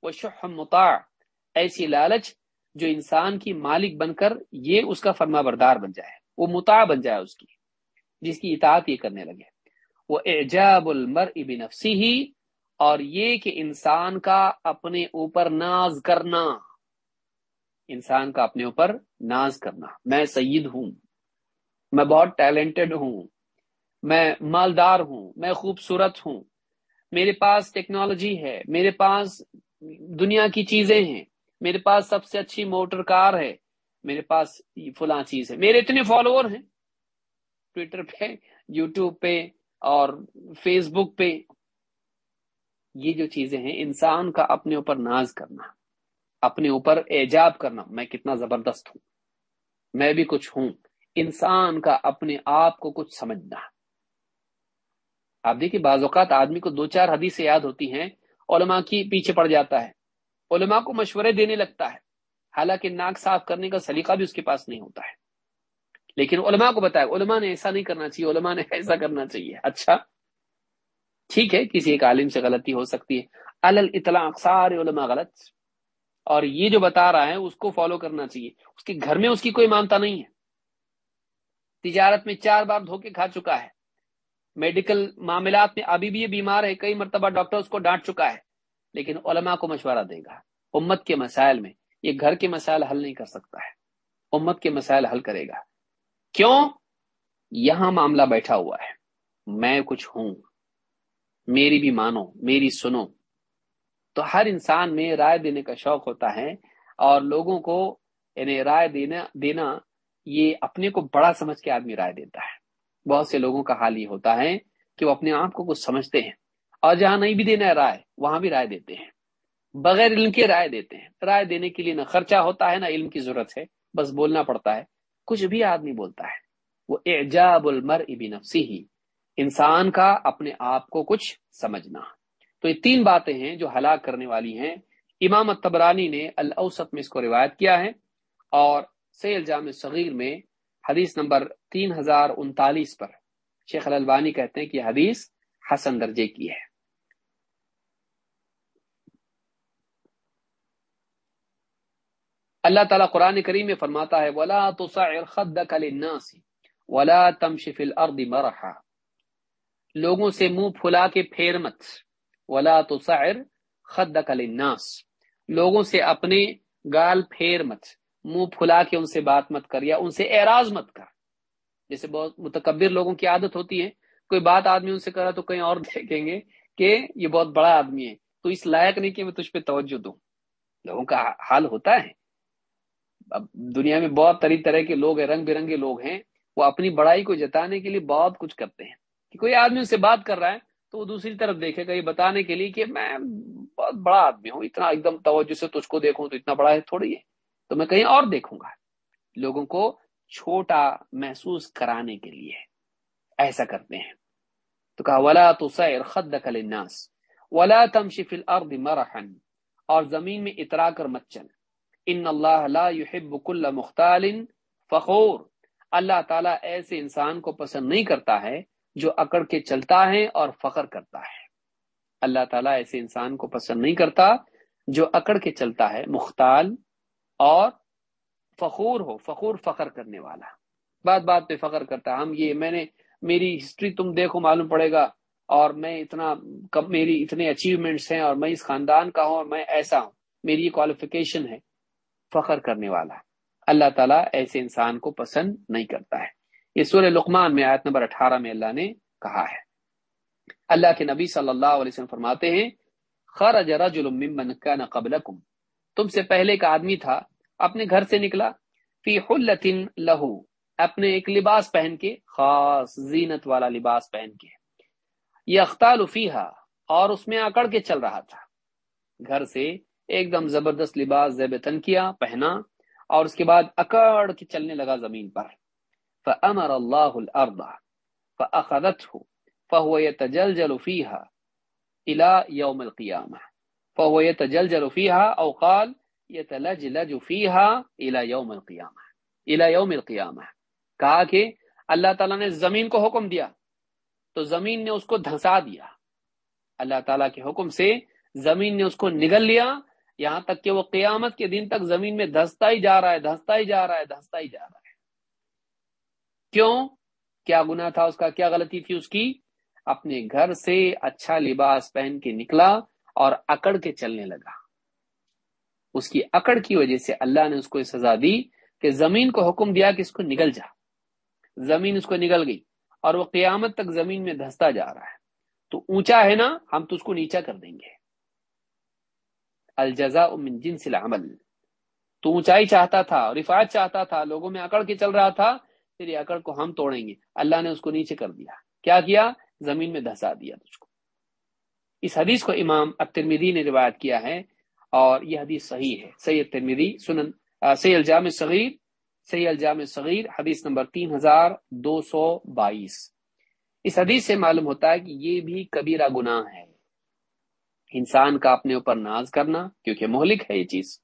وہ شہ متا ایسی لالچ جو انسان کی مالک بن کر یہ اس کا فرما بردار بن جائے، وہ متا بن جائے اس کی، جس کی اطاعت یہ کرنے لگے۔ وہ اعجاب المر ابن ہی اور یہ کہ انسان کا اپنے اوپر ناز کرنا، انسان کا اپنے اوپر ناز کرنا۔ میں سید ہوں، میں بہت ٹیلنٹڈ ہوں، میں مالدار ہوں، میں خوبصورت ہوں، میرے پاس ٹیکنالوجی ہے، میرے پاس دنیا کی چیزیں ہیں۔ میرے پاس سب سے اچھی موٹر کار ہے، میرے پاس فلاں چیز ہے۔ میرے اتنے فالوور ہیں ٹویٹر پہ یوٹیوب پہ اور فیس بک پہ۔ یہ جو چیزیں ہیں، انسان کا اپنے اوپر ناز کرنا، اپنے اوپر ایجاب کرنا۔ میں کتنا زبردست ہوں، میں بھی کچھ ہوں۔ انسان کا اپنے آپ کو کچھ سمجھنا۔ آپ دیکھیے، بعض اوقات آدمی کو دو چار حدیث یاد ہوتی ہیں، علماء کی پیچھے پڑ جاتا ہے۔ علماء کو مشورے دینے لگتا ہے۔ حالانکہ ناک صاف کرنے کا سلیقہ بھی اس کے پاس نہیں ہوتا ہے۔ لیکن علماء کو بتایا، علماء نے ایسا نہیں کرنا چاہیے، علماء نے ایسا کرنا چاہیے۔ اچھا۔ ٹھیک ہے، کسی ایک عالم سے غلطی ہو سکتی ہے۔ الل اطلاع سارے علماء غلط۔ اور یہ جو بتا رہا ہے، اس کو فالو کرنا چاہیے۔ اس کے گھر میں اس کی کوئی مانتا نہیں ہے۔ تجارت میں چار بار دھوکے کھا چکا ہے۔ میڈیکل معاملات میں ابھی بھی یہ بیمار ہے، کئی مرتبہ ڈاکٹر اس کو ڈانٹ چکا ہے۔ لیکن علماء کو مشورہ دے گا، امت کے مسائل میں یہ گھر کے مسائل حل نہیں کر سکتا ہے، امت کے مسائل حل کرے گا۔ کیوں؟ یہاں معاملہ بیٹھا ہوا ہے۔ میں کچھ ہوں، میری بھی مانو، میری سنو۔ تو ہر انسان میں رائے دینے کا شوق ہوتا ہے اور لوگوں کو یعنی رائے دینا دینا یہ اپنے کو بڑا سمجھ کے آدمی رائے دیتا ہے۔ بہت سے لوگوں کا حال یہ ہوتا ہے کہ وہ اپنے آپ کو کچھ سمجھتے ہیں۔ اور جہاں نہیں بھی دینا ہے، رائے، وہاں بھی رائے دیتے ہیں۔ بغیر علم کے رائے دیتے ہیں۔ رائے دینے کے لیے نہ خرچہ ہوتا ہے، نہ علم کی ضرورت ہے، بس بولنا پڑتا ہے۔ کچھ بھی آدمی بولتا ہے۔ وہ اعجاب المر ابن ہی انسان کا اپنے آپ کو کچھ سمجھنا۔ تو یہ تین باتیں ہیں جو ہلاک کرنے والی ہیں۔ امام تبرانی نے الاوسط میں اس کو روایت کیا ہے اور سیل جامع صغیر میں حدیث نمبر تین ہزار انتالیس پر شیخ الالبانی کہتے ہیں کہ حدیث حسن درجے کی ہے۔ اللہ تعالیٰ قرآن کریم میں فرماتا ہے، ولا تصعر خدك للناس ولا تمشي في الارض مرحا۔ لوگوں سے منہ پھلا کے پھیر مت۔ ولا تصعر خد لوگوں سے اپنے گال پھیر مت۔ منہ پھلا کے ان سے بات مت کر یا ان سے اعراض مت کر۔ جیسے بہت متکبر لوگوں کی عادت ہوتی ہے، کوئی بات آدمی ان سے کرا تو کہیں اور دیکھیں گے کہ یہ بہت بڑا آدمی ہے۔ تو اس لائق نہیں کہ میں تجھ پہ توجہ دوں۔ لوگوں کا حال ہوتا ہے۔ دنیا میں بہت طریق طرح کے لوگ ہیں، رنگ برنگے لوگ ہیں، وہ اپنی بڑائی کو جتانے کے لیے بہت کچھ کرتے ہیں۔ کہ کوئی آدمی ان سے بات کر رہا ہے تو وہ دوسری طرف دیکھے گا، یہ بتانے کے لیے کہ میں بہت بڑا آدمی ہوں، اتنا ایک دم توجہ سے تجھ کو دیکھوں تو اتنا بڑا ہے، تھوڑی ہے۔ تو میں کہیں اور دیکھوں گا۔ لوگوں کو چھوٹا محسوس کرانے کے لیے ایسا کرتے ہیں۔ تو کہا، ولا تو سیر خد ولا تمشي في الارض مرحا۔ اور زمین میں اترا کر مت چل ان اللہ لا يحب كل مختال فخور۔ اللہ تعالیٰ ایسے انسان کو پسند نہیں کرتا ہے جو اکڑ کے چلتا ہے اور فخر کرتا ہے۔ اللہ تعالیٰ ایسے انسان کو پسند نہیں کرتا جو اکڑ کے چلتا ہے، مختال اور فخور ہو، فخور فخر کرنے والا۔ بات بات پہ فخر کرتا، ہم یہ، میں نے، میری ہسٹری تم دیکھو، معلوم پڑے گا۔ اور میں اتنا میری اتنے اچیومنٹس ہیں اور میں اس خاندان کا ہوں اور میں ایسا ہوں۔ میری یہ کوالیفیکیشن ہے۔ فخر کرنے والا اللہ تعالیٰ ایسے انسان کو پسند نہیں کرتا ہے۔ یہ سورہ لقمان میں آیت نمبر اٹھارہ میں اللہ نے کہا ہے۔ اللہ کے نبی صلی اللہ علیہ وسلم فرماتے ہیں، خرج رجل ممن كان قبلكم تم سے پہلے کا آدمی تھا، اپنے گھر سے نکلا، فی حلت لہو، اپنے ایک لباس پہن کے، خاص زینت والا لباس پہن کے۔ یہ اختال فیحا اور اس میں اکڑ کے چل رہا تھا۔ گھر سے ایک دم زبردست لباس زیب تن کیا، پہنا، اور اس کے بعد اکڑ کے چلنے لگا زمین پر۔ فأمر اللہ الارض فأخذته فهو يتجلجل فيها الى يوم القيامة فهو يتجلجل فيها او قال يتلجلج فيها الى يوم القيامة الى يوم القيامة کہا کہ اللہ تعالیٰ نے زمین کو حکم دیا، تو زمین نے اس کو دھسا دیا۔ اللہ تعالیٰ کے حکم سے زمین نے اس کو نگل لیا یہاں تک کہ وہ قیامت کے دن تک زمین میں دھستا ہی جا رہا ہے دھستا ہی جا رہا ہے دھستا ہی جا رہا ہے۔ کیوں؟ کیا گنا تھا اس کا، کیا غلطی تھی اس کی؟ اپنے گھر سے اچھا لباس پہن کے نکلا اور اکڑ کے چلنے لگا۔ اس کی اکڑ کی وجہ سے اللہ نے اس کو سزا دی کہ زمین کو حکم دیا کہ اس کو نگل جا۔ زمین اس کو نگل گئی اور وہ قیامت تک زمین میں دھستا جا رہا ہے۔ تو اونچا ہے نا، ہم تو اس کو نیچا کر دیں گے۔ الجزا من جنس العمل۔ تو اونچائی چاہتا تھا رفاعت چاہتا تھا، لوگوں میں اکڑ کے چل رہا تھا تیری اکڑ کو ہم توڑیں گے۔ اللہ نے اس کو نیچے کر دیا۔ کیا کیا؟ زمین میں دھسا دیا تجھ کو۔ اس حدیث کو امام الترمیدی نے روایت کیا ہے اور یہ حدیث صحیح ہے۔ سید ترمیدی سنن سی الجام صغیر سی الجام صغیر حدیث نمبر تین ہزار دو سو بائیس۔ اس حدیث سے معلوم ہوتا ہے کہ یہ بھی کبیرہ گناہ ہے۔ انسان کا اپنے اوپر ناز کرنا، کیونکہ مہلک ہے یہ چیز۔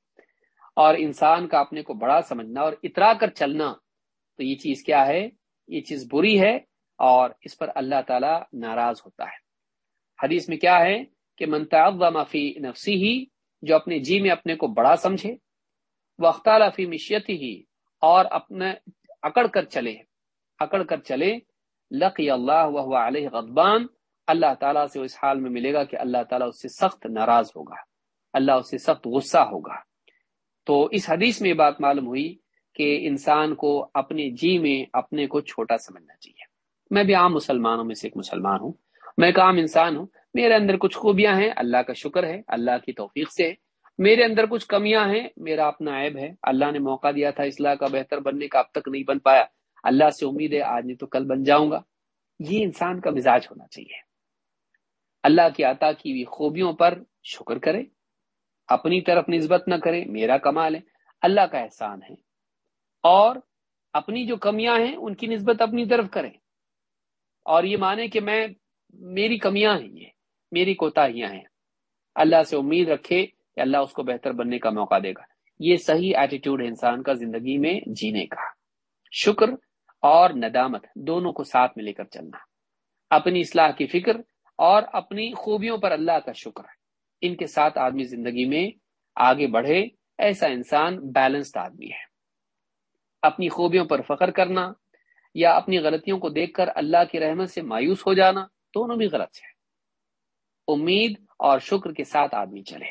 اور انسان کا اپنے کو بڑا سمجھنا اور اترا کر چلنا، تو یہ چیز کیا ہے؟ یہ چیز بری ہے اور اس پر اللہ تعالی ناراض ہوتا ہے۔ حدیث میں کیا ہے کہ منتعظم فی نفسی ہی جو اپنے جی میں اپنے کو بڑا سمجھے وختال فی مشیت ہی اور اپنے اکڑ کر چلے، اکڑ کر چلے، لقی اللہ علیہ غضبان اللہ تعالیٰ سے اس حال میں ملے گا کہ اللہ تعالیٰ اس سے سخت ناراض ہوگا۔ اللہ اس سے سخت غصہ ہوگا۔ تو اس حدیث میں بات معلوم ہوئی کہ انسان کو اپنے جی میں اپنے کو چھوٹا سمجھنا چاہیے۔ میں بھی عام مسلمانوں میں سے ایک مسلمان ہوں۔ میں ایک عام انسان ہوں۔ میرے اندر کچھ خوبیاں ہیں۔ اللہ کا شکر ہے۔ اللہ کی توفیق سے میرے اندر کچھ کمیاں ہیں۔ میرا اپنا عیب ہے۔ اللہ نے موقع دیا تھا اصلاح کا بہتر بننے کا، اب تک نہیں بن پایا۔ اللہ سے امید ہے، آج نہیں تو کل بن جاؤں گا۔ یہ انسان کا مزاج ہونا چاہیے۔ اللہ کی عطا کی ہوئی خوبیوں پر شکر کرے اپنی طرف نسبت نہ کرے میرا کمال ہے، اللہ کا احسان ہے۔ اور اپنی جو کمیاں ہیں، ان کی نسبت اپنی طرف کرے اور یہ مانے کہ میں، میری کمیاں ہیں یہ، میری کوتاہیاں ہیں۔ اللہ سے امید رکھے کہ اللہ اس کو بہتر بننے کا موقع دے گا۔ یہ صحیح ایٹیٹیوڈ ہے انسان کا زندگی میں جینے کا۔ شکر اور ندامت دونوں کو ساتھ میں لے کر چلنا۔ اپنی اصلاح کی فکر اور اپنی خوبیوں پر اللہ کا شکر ہے۔ ان کے ساتھ آدمی زندگی میں آگے بڑھے، ایسا انسان بیلنسڈ آدمی ہے۔ اپنی خوبیوں پر فخر کرنا یا اپنی غلطیوں کو دیکھ کر اللہ کی رحمت سے مایوس ہو جانا دونوں بھی غلط ہے۔ امید اور شکر کے ساتھ آدمی چلے،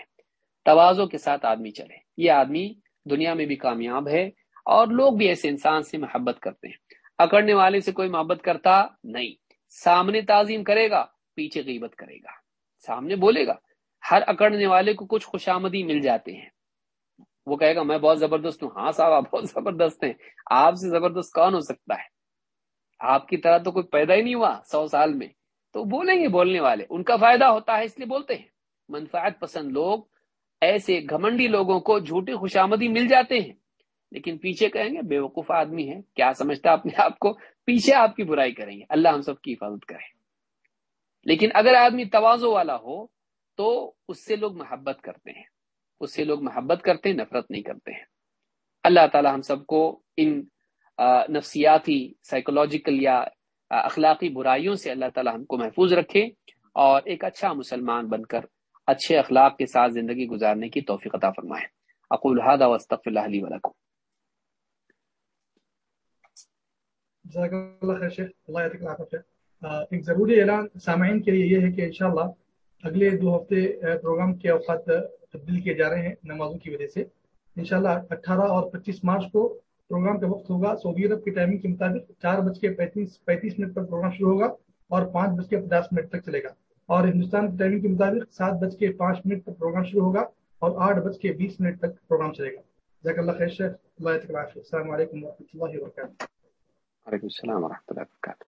توازوں کے ساتھ آدمی چلے۔ یہ آدمی دنیا میں بھی کامیاب ہے اور لوگ بھی ایسے انسان سے محبت کرتے ہیں۔ اکڑنے والے سے کوئی محبت کرتا نہیں، سامنے تعظیم کرے گا پیچھے غیبت کرے گا۔ سامنے بولے گا، ہر اکڑنے والے کو کچھ خوشامدی مل جاتے ہیں۔ وہ کہے گا، میں بہت زبردست ہوں۔ ہاں صاحب، آپ بہت زبردست ہیں۔ آپ سے زبردست کون ہو سکتا ہے؟ آپ کی طرح تو کوئی پیدا ہی نہیں ہوا سو سال میں۔ تو بولیں گے بولنے والے۔ ان کا فائدہ ہوتا ہے اس لیے بولتے ہیں۔ منفاعت پسند لوگ، ایسے گھمنڈی لوگوں کو جھوٹی خوشامدی مل جاتے ہیں۔ لیکن پیچھے کہیں گے، بے وقوف آدمی ہے۔ کیا سمجھتا اپنے آپ کو؟ پیچھے آپ کی برائی کریں گے۔ اللہ ہم سب کی حفاظت کرے۔ لیکن اگر آدمی توازو والا ہو تو اس سے لوگ محبت کرتے ہیں۔ اس سے لوگ محبت کرتے ہیں، نفرت نہیں کرتے ہیں۔ اللہ تعالی ہم سب کو ان نفسیاتی سائیکولوجیکل یا اخلاقی برائیوں سے اللہ تعالی ہم کو محفوظ رکھے اور ایک اچھا مسلمان بن کر اچھے اخلاق کے ساتھ زندگی گزارنے کی توفیق عطا فرمائے۔ اقول هذا واستغفر الله لي ولكم۔ جزاک اللہ خیر شیخ، اللہ یعطیک العافیہ۔ ایک ضروری اعلان سامعین کے لیے یہ ہے کہ انشاءاللہ اگلے دو ہفتے پروگرام کے اوقات تبدیل کیے جا رہے ہیں نمازوں کی وجہ سے۔ انشاءاللہ اٹھارہ اور پچیس مارچ کو پروگرام کا وقت ہوگا۔ سعودی عرب کی ٹائمنگ کے مطابق چار بج کے پینتیس پینتیس منٹ پر پروگرام شروع ہوگا اور پانچ بج کے پچاس منٹ تک چلے گا۔ اور ہندوستان کی ٹائمنگ کے مطابق سات بج کے پانچ منٹ پر پروگرام شروع ہوگا اور آٹھ بج کے بیس منٹ تک پروگرام چلے گا۔ جزاک اللہ خیر، شیخ، اللہ السلام علیکم و رحمۃ اللہ وبرکاتہ۔ وعلیکم السلام ورحمۃ اللہ وبرکاتہ۔